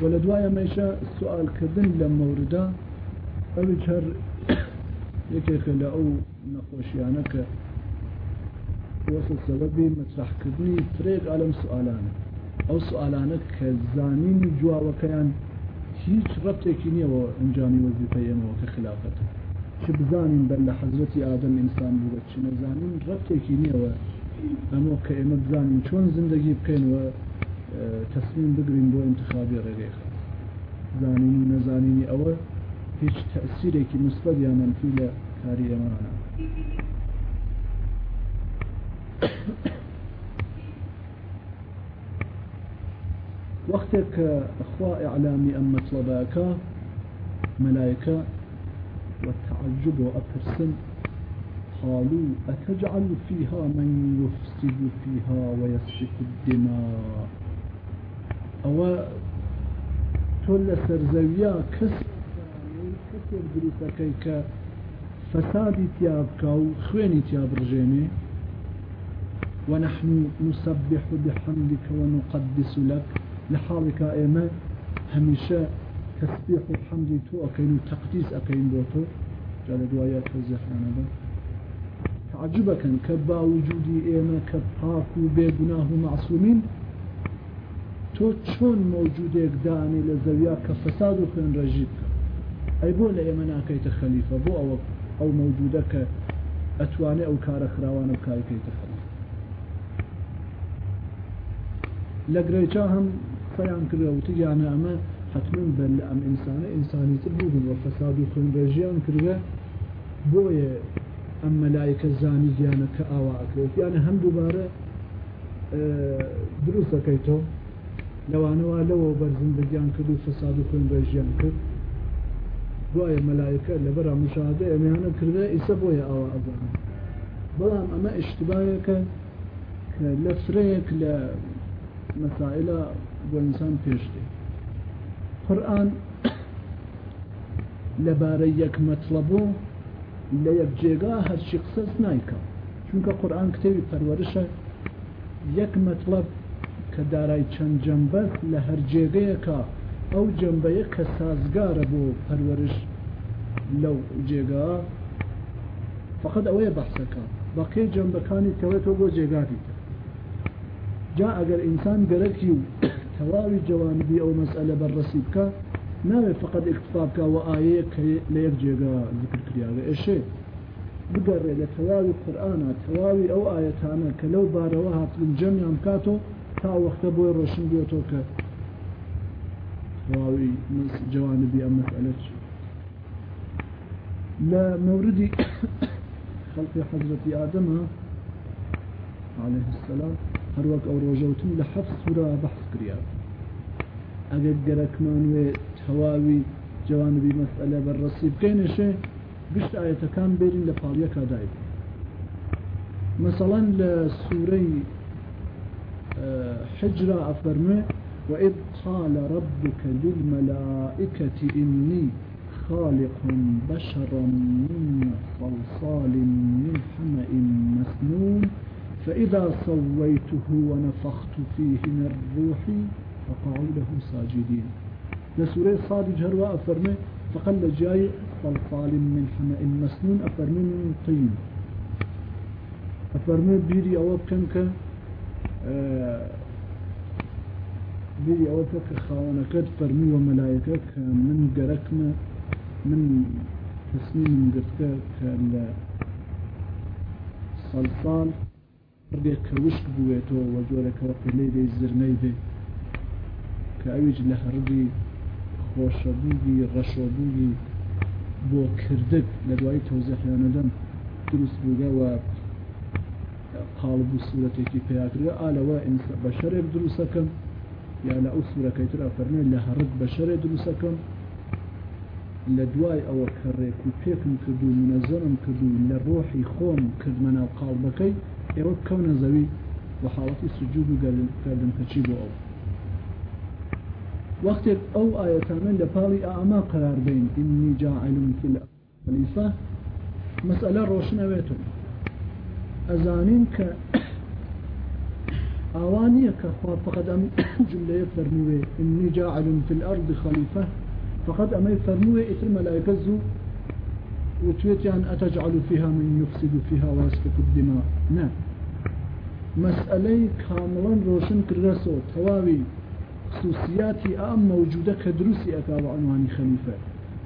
وە لە دوای ئەمەشە سوالکردن لە مەوردا ئەویش هەر یەکێکە لە ئەو نەخۆشیانە کە وەسە سەبەبی مەسەحکردنی فرێک ئالم سوالانە ئەو سوالانە کە زانین جواوەکەیان هیچ ڕبتێکی نییەوە ئەنجانی وەزیفەیەمەوە کە خلافەت چ بزانین بەر لە حەزرەتی ئادەم ئینسان بووە چ نەزانین ڕبتێکی نییەوە ئەمە کە ئێمە بزانین چۆن زندگی بکەینەوە تەسمین بگرین بۆ انتخابی ڕێگەی خەڵ زانین و نەزانینی ئەوە هیچ تەسیرێکی مثبت یان منفی لە کاری ئێمانە وقتك آه، اخوة اعلامي ام مطلباك ملايكة والتعجب وتعجب وأبرسن قالوا أتجعل فيها من يفسد فيها ويسفك الدماء أو تولى سرزويا كسر كسر دروسكيك فساد تيابك وخوين تياب رجيني ونحن نسبح بحمدك ونقدس لك لە حاڵێکا ئێمە هەمیشە کەسبی حەمدی تۆ ئەەکەین و تەقدیس ئەەکەین بۆ تۆ جا لە دوایە تۆزیخانەدا تعجبەکەن کە باوجودی ئێمە کە پاک و بێگوناه و معسوومین تۆ چۆن مۆجودێک دانی لە زەویا کە فەساد و خوێن ڕژی ئەی بۆ لە ئێمە ناکەیتە خەلیفە بۆ ئەوە ئەو مەوجودە کە ئەتوانێت ئەو کارە خراوانە کارەکەیتە خەلیفە لە گرێچا هەم خيان کردەوە وتی أما حتمما بل أم إنسان إنساني تبوهم وفساد بوون رجيان فەسادی خوێنبێژیان أم ملايك الزاني مەلایکە زانی گیانە يعني هم دوبارة یانە كيتو لو أنا دەکەیتەوە برزن لەوە بەرزندگیان کرد و رجيان و خوێنبێژیان کرد دوایە مەلایکە لەبەر مشاهدە ئەمیانە کردە ئیسە بۆیە ئاوا ئەزانە أما اشتباهك لفريك لمسائل بۆ ئینسان پێشتێ قورآن لەبارەی یەک مەطلبۆ لە یەک جێگا هەرچی قسەس نایکە چونکە قورآن کتێوی پەروەرشە یەک مەطلب کە دارای چەند جەمبەر لە هەر جێگەیەکە ئەو جەمبەیە کە سازگارە بۆ پەروەرش لەو جێگا فقط ئەوەیە بەحسەکە بەقی جەمبەکانی تەوێتەوە بۆ جێگاتی جا ئەگەر ئینسان گەرەکی و تواوي جوانبي او مساله بالرسيبك بکە نعم، فقد اكتفاك وايك بکە و ذكر لە یەک جێگا ذکرکریاگە ئێشێ بگەڕێ القرآن تەواوی قورآە تەواوی ئەو ئاەتانە کە لەو بارەوە تا وقت بو ڕۆشن بێتۆ کە تەواوی جوانبی ئەم مەسئلە چی لە موردی خەڵقی حەزرەتی ئادەمە عليه السلام هروك او ڕۆژەوتم لحفظ سورة بحث بەحس اگر قرأك گەرەکمان تواوي جوانبي مسألة مەسئلە بەڕسی بشت آيات كان بيرين لە پاڵیە مثلا لسوري حجرة أفرمي وإذ قال ربك للملائكة إني خالق بشرا من صلصال من حمأ فإذا صويته ونفخت فيه من روحي فقعوا له ساجدين لسورة صاد جهروا أفرمي فقل جاي طلطال من حماء مسنون أفرمي من طين أفرمي بيري أواب كنك آه، بيري أواب كنك خاونكات فرمي وملايكك من قركنا من تسنين من قركك كالصلصال ڕێک کە وشک بووێتەوە وە جۆرەکەەوە پێمەی دەی زرمەی دێ کە ئەویج لە هەردی خۆشەبووی ڕەشۆبووی بۆ کردک لە دوای تۆزەخیانەدەم دروست بووگەوە قاڵب و سوورەتێکی پیاکرێ ئالەوە ئینسە بە شەرێک دروستەکەم یا لە ئەو سوورەکەی تررا فەرمێن لە هەرد بە شەرێ دروستەکەم لە دوای ئەوە کە ڕێک و پێکم کردو منەزەرم کردو لە ڕۆحی خۆم کردمەناو قاڵبەکەی ئێوە کەونە زەوی بە حاڵەتی سجوود و گەردنکەچی بۆ ئەو وەختێک ئەو ئاەتانە لە قرار بين اني جاعل في ولیسا مسألة ڕۆشنەوێتم ئەزانین کە ئاوا نییە کە خوا فقط ئەم جملەیە فەرموێ في الأرض خليفة فقد ام فەرموێ ئیتر مەلایکە وتوێتیان ئەتەجعل فيها من يفسد فيها واسكة الدماء نه مەسئلەی کامڵەن ڕۆشن کردەسۆ تەواوی خصوصیاتی ئام مەوجودە کە دروستی ئەکا بە ئەنوانی خەلیفە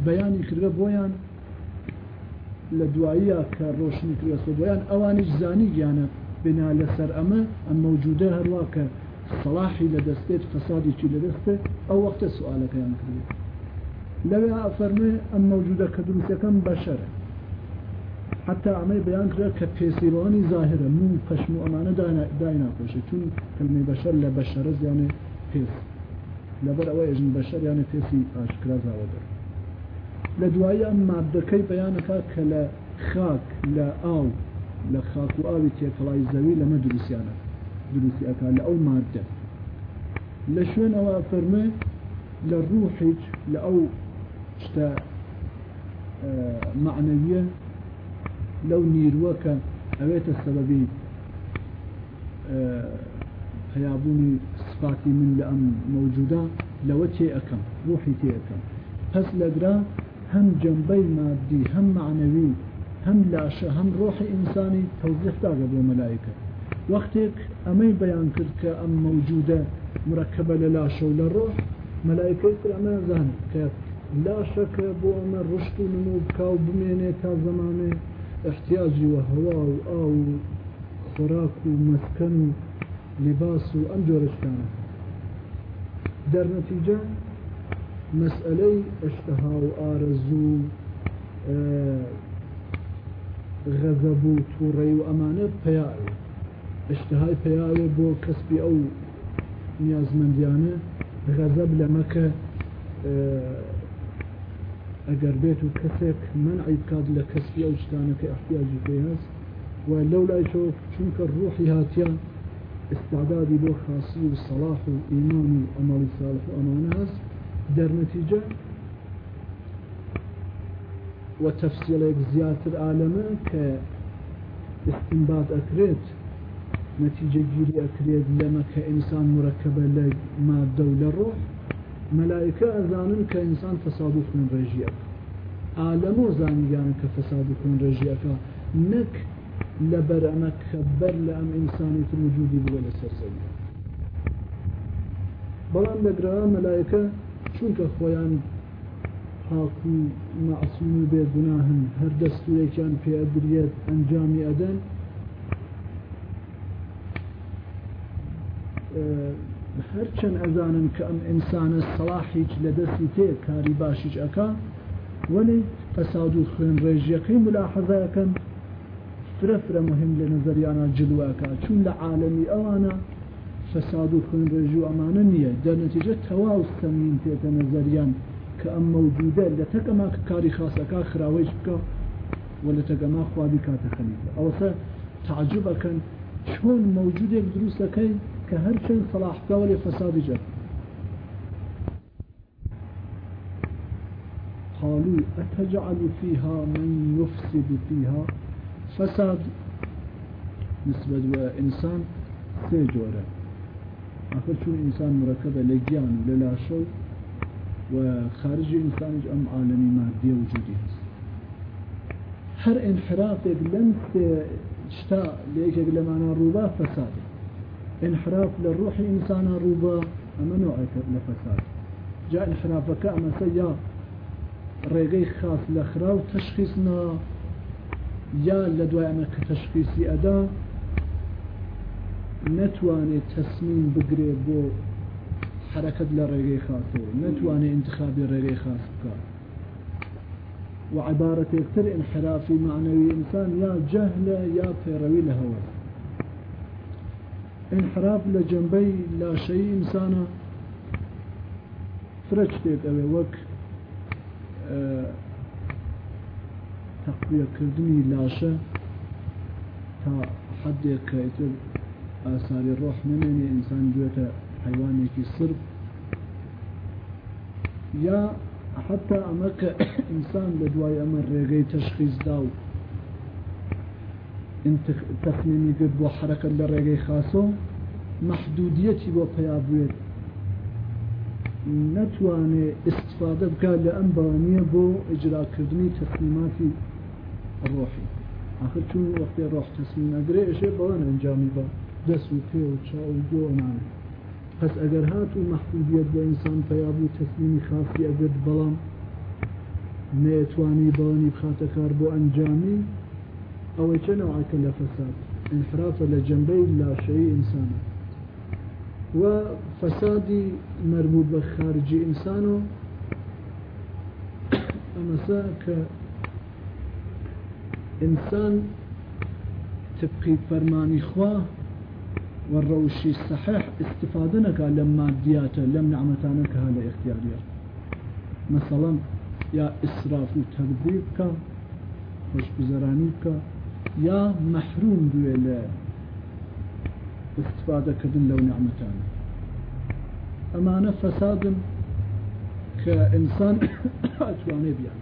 بەیانی کردە بۆیان لە دواییە کە ڕۆشنی کردەسۆ بۆیان ئەوانیش زانی گیانە بنا لەسەر ئەمە ئەم مەوجودە هەروە کە سەڵاحی لە دەستێت فەسادێکی لە دەستە ئەو وەختە سوالەکەیان کردێت لەوێ ئەفەرمێ ئەم مەوجودە کە دروستەکەم بەشەرە حتا ئەمەی بەیانکرا کە پێسیرۆنی ظاهرە من پەشم و ئەمانە دای ناپۆشە چون کلمی بەشەر لە بەشەرە زیانێ پێس لەبەر ئەوە ێژن بەشەر یانە پێسی ئاشکرا زاوەدە لە دوایی ئەم مادەکەی بەیانەکە کە لە خاک لە ئاو لە خاک و ئاوی تێکەڵای زەوی لەمە دروستیانە دروستیەکان لە ئەو مادە لە شوێن ئەوە فەرمێ لە ڕوو هیچ لە ئەو شتا معنەویە لەو نیروەکە ئەوێتە سەبەبی پیابوونی سپاتی من لە ئەم مەوجودا لەوە تێ ئەەکەم ڕۆحی تێەکەم پس لەگرا هەم جەمبەی مادی هەم معنەوی هەم لاشە هەم ڕۆحی ئینسانی تەوزیحداگە بۆ مەلایکە وەختێک ئەمەی بەیان کرد کە ئەم مەوجودە مرەکەبە لە لاشە و لە ڕۆژ مەلایکەی ئەمەزان کە لاشەکە بۆ ئەمە ڕشت و نمو بکاو بمێنێ تا زەمانێ احتیاجی وە هەوا و ئا و خۆراک و مەسکەن و لباس و ئەم جۆرەشتانە دەرنەتیجە مەسئلەی ئەشتەها و ئارەزوو غەزەب و تووڕێ و ئەمانە پیاوێ ئەشتهای پیاوێ بۆ کەسبی ئەو نیازمەندیانە غەزەب لە مەکە اگر بێت و من منعی بکات لە کەسی ئەو شتانەکە احتیاجی پێاز و لەو لایشەوە چونکە ڕوحی هاتیان استعدادی بۆ خاصی و سەلاح و ئیمان و ئەمەڵی ساڵح و ئەمانە هەست دەرنەتیجە و تەفسیلێک زیاتر ئالەمە کە استنباد ئەکرێت نەتیجە گیری ئەکرێت لەمە کە ئینسان مرەکەبە لە مادە و لە مەلایکە ئەزانن کە ئینسان تەسادوفن ڕێژیەکە ئالەمۆ زانیان کە تەسادوفن ڕێژیەکە نەک لە بەرەمە کە بەر لە ئەم ئینسانی وجودی بووە لە سەرزەوی بەڵام لەگرەوە مەلایکە چونکە خۆیان پاک و مەعسوم و بێگوناهن هەر دەستورێکیان پێدرێت ئەنجامی ئەدەن هەرچەند ئەزانن کە ئەم ئینسانە سەلاحیج لە دەستی تێ کاری باشیش ئەەکە وەنی فەساد و خوێن ڕێژیەکەی ملاحەزەکەن فرەفرە مهم لە نظریانە جلوواکە چون لە عاالەمی ئەوانە فەساد و خوێن ڕێژی و ئەمانە نییە دەنەتیجە تەواو سەمین تێتە نظریان کە ئەم مەودودە لە تەکەما کە کاری خاصەکە خراوەیش بکە و لە تەگەما خوابی کاتەخەنی ئەوسە تعجبەکەن چۆن مەوجودێک دروستەکەی كهر شيء صلاح لێ فساد جد قالوا أتجعل فيها من يفسد فيها فساد نسبة إنسان سيجوره آخر شو إنسان مركبة لجيان للا شو وخارج إنسان أم عالمي مادية وجودي هر انحراف لم تشتاء ليك لما روبا فساده انحراف للروح إنسان روبا أما نوع لفساد جاء انحرافك أما سيا ريغي خاص لخراو تشخيصنا يا لدواء أما كتشخيصي أدا نتواني تسمين بقري بو حركة لريغي خاصه نتواني انتخابي ريغي خاص بك وعبارة يكتر انحرافي معنوي إنسان يا جهل يا فيروي لهوس انحراف لە جەمبەی لاشەی ئینسانە فرە شتێک ئەوێ وەک تەقویەکردنی لاشە تا حدێک کەتر ئاساری ڕۆح نمێنێ ئینسان دوێتە حیوانێکی سرب یا حتا ئەمە کە ئینسان لە دوای ئەمە ڕێگەی تەشخیزدا و تەخمیمی کرد بۆ حرەکەت لە ڕێگەی خاصە و محدودیەتی بۆ پیابێت نتوانێت استفاده بکات لە ئەم بانیە بۆ ئجراکردنی تەخمیماتی ڕۆحی آخر چون وقتی ڕۆح تەسمیم ئەگرێ ئێشێ بەڵەن ئەنجامی بە دەست و پێ و چا و دۆنانێت پس ئەگەر هات و محدودیت بە ئینسان پیابوو تەسمیمی خافی ئەگرت بەڵام نێتوانی بەڵنی بخاتە کار بۆ ئەنجامی او ايش نوع كل فساد انحراف لجنبي لا شيء انسان وفسادي مربوط بخارجي إنسانه أمسا انسان تبقي فرماني خواه والروشي الصحيح استفادنك لما مادياته لم نعمتانك هذا اختيارية مثلا يا إسراف وتكذيبك وش بزرانيك يا محروم بوێ استفادة استفادەکردن لو نعمتان أما أنا فساد كإنسان أتواني بیان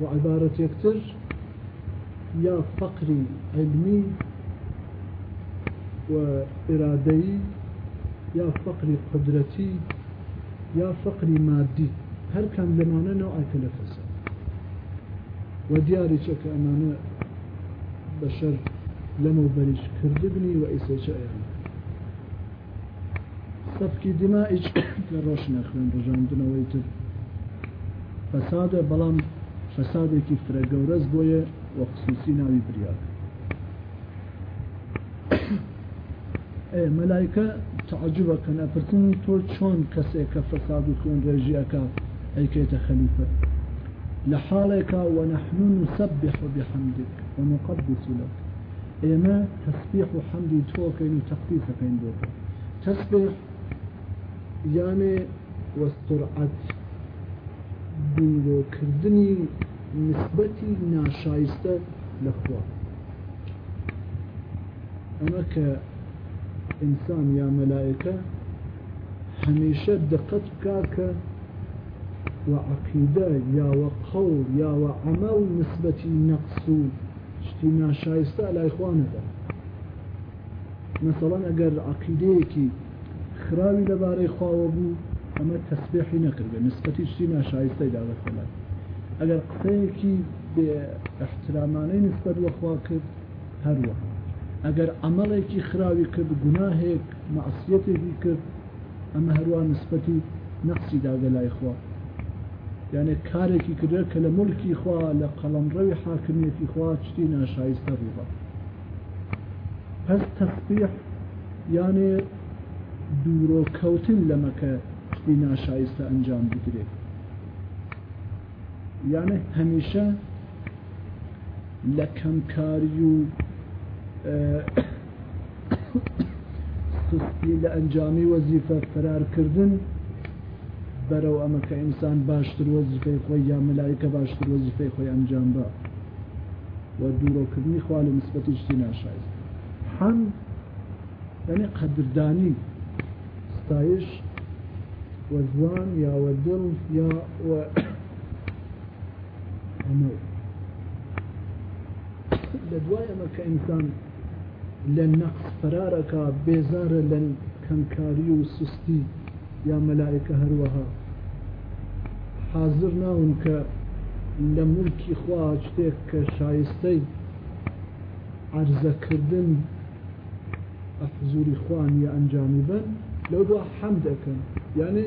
وعبارة يكتر يا فقري علمي وإرادي يا فقري قدرتي يا فقري مادي هل كان هەر نوعي كلا فساد لە فەساد بەشەر لەمە و بەریش کردبنی و ئیسێچە ئەیان سەفکی دیما هیچ لە ڕۆژ نەخوێن ڕژاندنەوەی تر فەسادە بەڵام فەسادێکی فرە گەورەز بۆیە وە خصوصی ناوی بریاک مەلایکە تعجبەکە نەپرسن تۆ چۆن کەسێک کە فەساد و خوێن ڕێژیەکە ئەیکێتە خەلیفە لە حاڵێکە وە نەحنون و سەب بحەمدێک ونقدس لك إما تسبيح و توكين يعني وتقديس كين تەقدیسەکەین تسبيح يعني والسرعة وەستورعەت كردني نسبة ناشايستة لخوا أما كإنسان يا ملائكة هميشة دقت كاكا وعقيدة يا قەڵ يا عەمەڵ نسبەتی نەقسوود شتی ناشایستا لایخواانەدا مەسەڵەن ئەگەر عقیدەیەکی خراوی لەبارەی خواوە بوو ئەمە تەسبێحی نەکردێت نسبەتی شتی ناشایستای داوەسەڵات ئەگەر قسەیەکی بێ احترامانەی نسبەت وەخوا کرد هەروەها ئەگەر ئەمەڵێکی خراوی کرد گوناهێک مەعسیەتێکی کرد ئەمە هەروە نسبەتی نەقسی داگە لای خواوە یعنی کارێکی کردێ کە لە ملکی خوا لە قەڵەمڕەوی حاکمیەتی خوا شتی ناشایستە ڕووە پس تەخبیح یانێ دوورۆکەوتن لەمەکە شتی ناشایستە ئەنجام بگرێت یانە هەمیشە لە کەمکاری و سستی لە ئەنجامی وەزیفە فرارکردن بەرەو ئەمە کە ئینسان باشتر وەزیفەی خۆی یا ملایکە باشتر وەزیفەی خۆی ئەنجام بە و دوورۆکردنی خوا لە نسبەتی شتی ناشایست هەم یعنی قەدردانی ستایش وە جوان یاوە دڵ یا ئەمە لە دوای ئەمە کە ئینسان لە نەقص فەرارەکە بێزارە لە کەمکاری و سستی یا مەلایکە هەروەها حاضر ناون کە لە ملکی خوا شتێک کە شایستەی عرزەکردن ئەفزوری خوان یا ئەنجامی بن لەو دو حەم دەکەن یعنی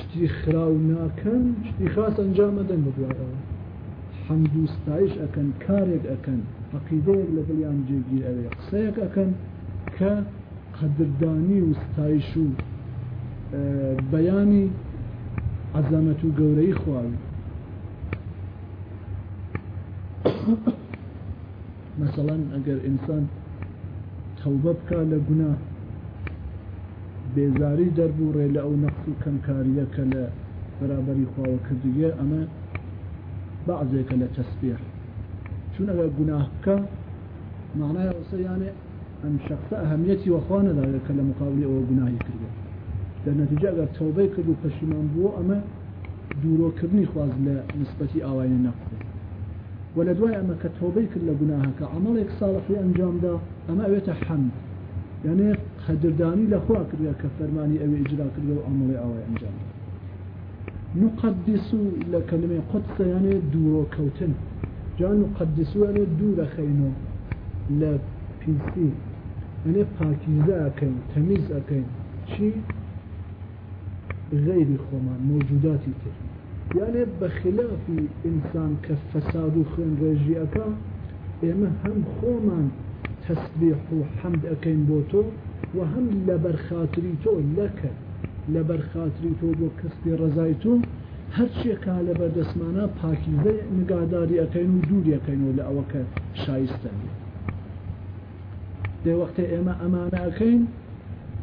شتی خراو ناکەن شتی خاص ئەنجامەدەن بگوارەوە حەمدوستایش ئەەکەن کارێک ئەەکەن حەقیدەیەک لەگەڵیان جێگیر ئەوێ قسەیەک ئەەکەن کە قەدردانی و ستایش و بەیانی عەزەمەت و گەورەی خواوی مثلەن ئەگەر ئینسان تەوبە بکە لە گونا بێزاری دەربوو ڕێ لە ئەو نەقص و کەمکاریە کە لە بەرابەری خواوە کردگە ئەمە بەعزێکە لە تەسبێر چونەگە گوناه بکە معنای ئەوسەیانێ ئەم شخصە ئەهمیەتی وەخواانەداگە کە لە مقابلی ئەوە گوناهی کردێت لە نەتیجەگە تەوبەی کرد و پەشیمان بووە ئەمە دوورۆکردنی خواز لە نسبەتی ئاواینە نەخۆی و لە دوای ئەمە کە تەوبەی کرد لە گوناهەکە ئەمەڵێک ساڵەفی ئەنجامدا ئەمە ئەوێتە حەمد یعنی خەدردانی لە خوا کردە کە فەرمانی ئەوێ ئجرا کردە و ئەمەڵێ ئاوای ئەنجام نقدس و لە کەلمێ قوتسەیانێ دوورۆکەوتن جان و قدسوانێ دوو دەخەینەوە لە پیسی ئەنێ پاکیزە ئەەکەین تەمیز ئەەکەین چی غیری خۆمان مۆجوداتی تر یانێ بە خلافی ئینسان کە فەساد و خوێن ڕێژیەکە ئێمە هەم خۆمان تەسبیح و حەمد ئەەکەین بۆ تۆ و هەم لە بەرخاتری تۆ لەکە لە بەرخاتری تۆ بۆ کەستی ڕزای تۆ هەرچیەکە لە بەردەسمانە پاکیزە نگاداری ئەەکەین و دووریەکەین و لە ئەوەکە شایستەن دێوەختە ئێمە ئەمانەکەین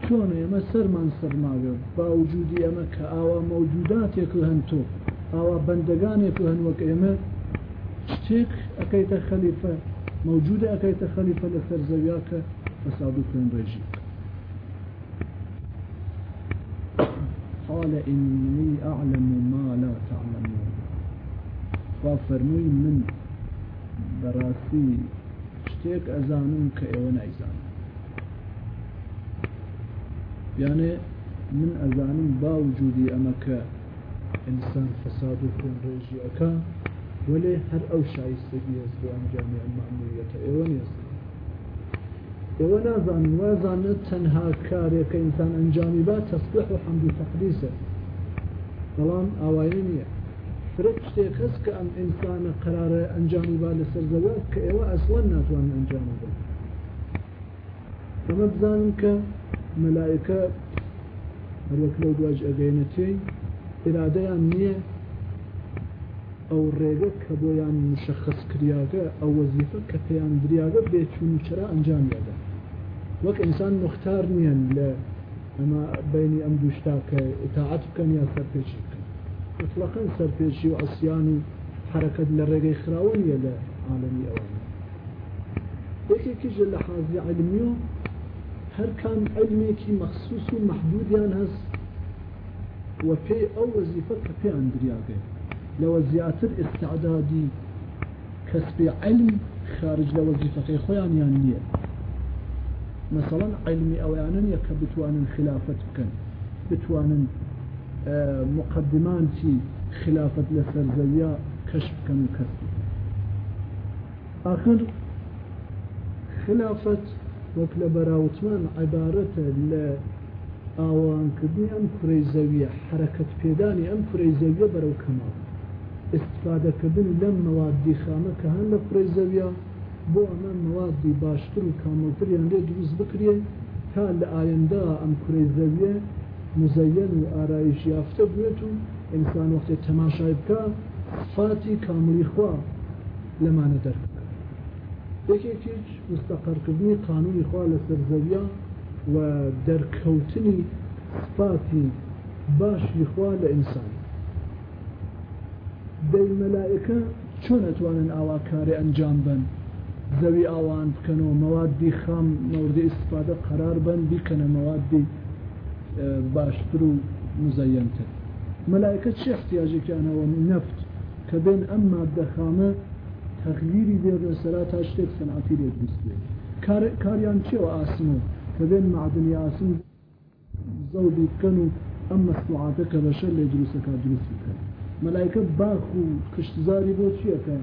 چۆن ئێمە سەرمان سەرماوێ باوجودی ئەمە کە ئاوا مەوجوداتێک هەن تۆ ئاوا بەندەگانێک هەن وەک ئێمە شتێک ئەەکەیتە خەلیفە مەوجودە ئەەکەیتە خەلیفە لە سەر زەویا کە فەساد و پێنبژی قال إني أعلم ما لا تعلمون وفرمي من براسي شتێک ئەزانم کە ئێوە نایزان یانێ من ئەزانم باوجودی ئەمەکە ئینسان فەساد و خۆنڕێژیەکە وەێ هەر ئەو شایستگی هەست بۆ ئەنجامی ئەمەموریەتە ئێوە نیست ئێوە نازانن وازانێت تەنها کارێکە ئینسان ئەنجامی با تەسبح و حەمد و تەقدیسە بەڵام ئاوایە نییە فرق شتێک هەست کە ئەم ئینسانە قرارە ئەنجامی با لە سەرزەوە کە ئێوە ئەسڵەن ناتوان ئەنجامی بە ئەمە بزانم کە مەلایکە هەروەک لەو دواج ئەگەێنەتی ئێرادەیان نییە ئەو ڕێگە کە بۆیان مشەخص کریاگە ئەو وەزیفە کە پێیان دریاگە بێچون چرا ئەنجام یادا وەک ئینسان مختار نییان لە ئەمە بینی ئەم دوشتا کە ئتاعات بکەن یا سەرپێچی بکەن مطلقا سەرپێچی و ئەسیان و حرەکەت لە ڕێگەی خراون یە لە عالمی ئەوان یەکێکیش لە حازی علمی و هر كان علمي كي مخصوص محدودیان يعني هس وفي او وزيفة كفي پێیان دریاگەێت لەوە زیاتر ئستعدادی علم خارج لە وەزیفەکەی خۆیان یان يعني مثلا علمي او يعني يكا بتوانن خلافەت بکەن بتوانن اه، مقدمانتی خلافة لە سەرزەویا کەش كم و آخر خلافة وەک لە بەراوتمان عیبارەتە لە ئاوانکردنی ئەم کوڕی زەویە حرەکەت پێدانی ئەم کوڕی زەویە بەرەو کەماڵ استفادەکردن لەم مەوادی خامە کە هەن لە کوڕی زەویە بۆ ئەمە مەوادی باشتر و کامەڵتریان لێ دروست بکرێن تا لە ئایندا ئەم کوڕی زەویە مزەن و ئارایش یافتە بێت و ئینسان وەختی تەماشای بکە فاتی کامری خوا لەمانە دەرکە یەکێکیش مستەقەرکردنی قانونی خوا لە سەرزەویە و دەرکەوتنی سپاتی باشی خوا لە ئینسان دەی مەلایەکە چۆن ئەتوانن ئاواکاری ئەنجام بن زەوی ئاوان بکەنەوە مەوادی خام مەوردی استفادە قرار بن بیکەنە مەوادی باشتر و مزەەنتر مەلایەکە چه احتیاجێکیانەوە نەفت کە بێن ئەم مادەخامە تەغیری دێت لەسەرا تا شتێک سەنعاتی لێت بستێ کاریان چێوە ئاسم و کە بێن معدنی ئاسم زەودی بکەن و ئەم مەسوعاتە کە بەشەر لێ دروستەکە دروست بکەن مەلایکە باخ و کشتزاری بۆ چیەکە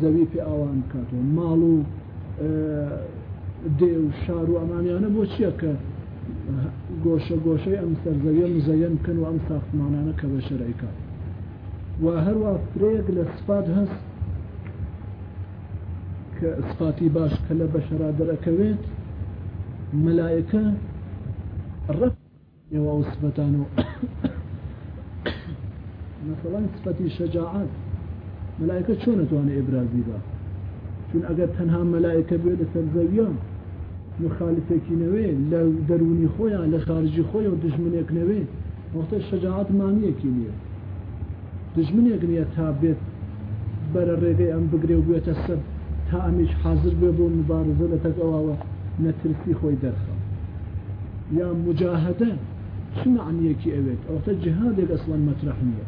زەوی پێ ئاوان بکاتەوە ماڵ و دێ و شار و ئەمانیانە بۆ چیەکە گۆشە گۆشەی ئەم سەرزەویە مزەەن بکەن و ئەم ساختمانانە کە بە شەرعیکات و هەروە فرێک لە سپات هەست کە سپاتی باش کە لە بەشرا دەرەکەوێت مەلایەکە ڕەف ێوە وسبەتان و مثلان سپەتی شەجاعات مەلایەکە چۆن نتوانێت ئێبرازی بە چون ئەگەر تەنها مەلایەکە بێت لە سەرزەویان مخالفێکی نەوێ لە دەرونی خۆیان لە خارجی خۆی و دژمنێک نەوێ وەختە شەجاعات مانیەکی نییە دژمنێک نییە تا بێت بەرە ڕێگەی ئەم بگرێ و بێتە سەر تا ئەمیش حاضر بێ بۆ مبارزە لە تەک ئەوەوە نەترسی خۆی دەرخە یا مجاهدە چمەعنیەکی ئەوێت ئەوتە جهادێک ئەسڵەن مەترح نیە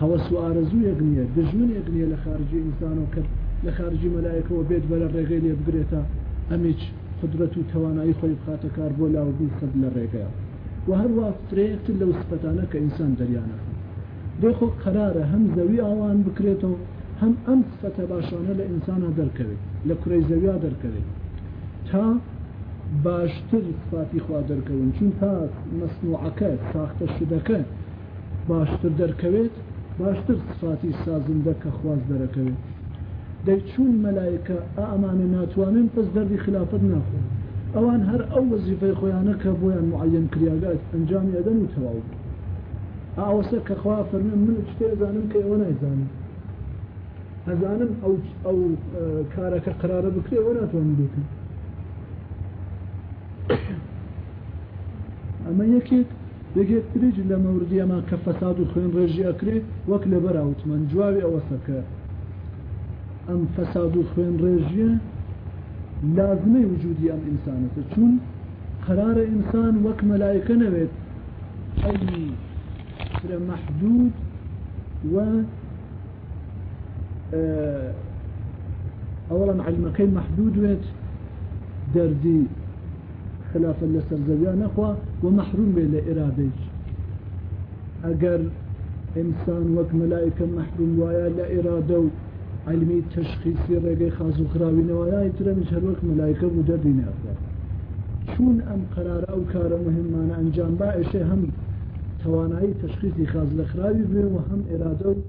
هەوە سوارەزوویەک نییە دژمنێک نییە لە خارجی ئینسانەوە کرد لە خارجی مەلایکەوە بێت بەرە ڕێگەی لێ بگرێتە ئەمیچ قدرەت و توانایی خۆی بخاتە کار بۆ لاوبی خەد لە ڕێگەیە و هەروە فرەیەکتر لەو سپەتانە کە ئینسان دەریانە دۆخۆ قرارە هەم زەوی ئاوان بکرێتەوە هەم ئەم سفەتە باشانە لە ئینسانە دەرکەوێت لە کوڕی زەویا دەرکەوێت تا باشتر سفاتی خوا دەرکەون چون تا مەسنوعەکە ساختە شدەکە باشتر دەرکەوێت باشتر سفاتی سازندە کە خواز دەرەکەوێت دەیچون مەلایکە ئامانە ناتوانن پس دەردی خلافت ناخۆن ئەوان هەر ئەو وەزیفەی خۆیانە کە بۆیان معەن کریاگات ئەنجامی ئەدەن و تەواو ئاوەسە کەخوا فەرمێن من شتێ زانم کە ئەوە نایزانم ئەزانم ئەو ئەو کارەکە قرارە بکرێەوە ناتوانم بکەن ئەمە یەکێک یەکێک تریج لە مەوردیەمان کە فەساد و خوێن ڕێژی ئەکرێ وەک لە بەراوتمان جوابی ئەوەسەکە ئەم فەساد و خوێن ڕێژیە لازمەی وجودی ئەم ئینسانەکە چون قرارە ئینسان وەک مەلایەکە نەوێت ئەی محدود و ئەوەڵان علمەکەی محدود وێت دەردی خلافە لە سەرزەویا نەخوا و مەحروم بێ لە ئێرادەیش ئەگەر ئینسان وەک مەلایکە مەحروم وایە لە ئێرادە و علمی تشخیصی ڕێگەی خاز و خراوینەوەیای ترەمی هەروەک مەلایکە بوو دەردی نافە چون ئەم قرارە ئەو کارە مهمانە ئەنجام با ئێشێ هەم توانایی تشخیصی خاز لە خراوی بێ و هەم ئێرادە و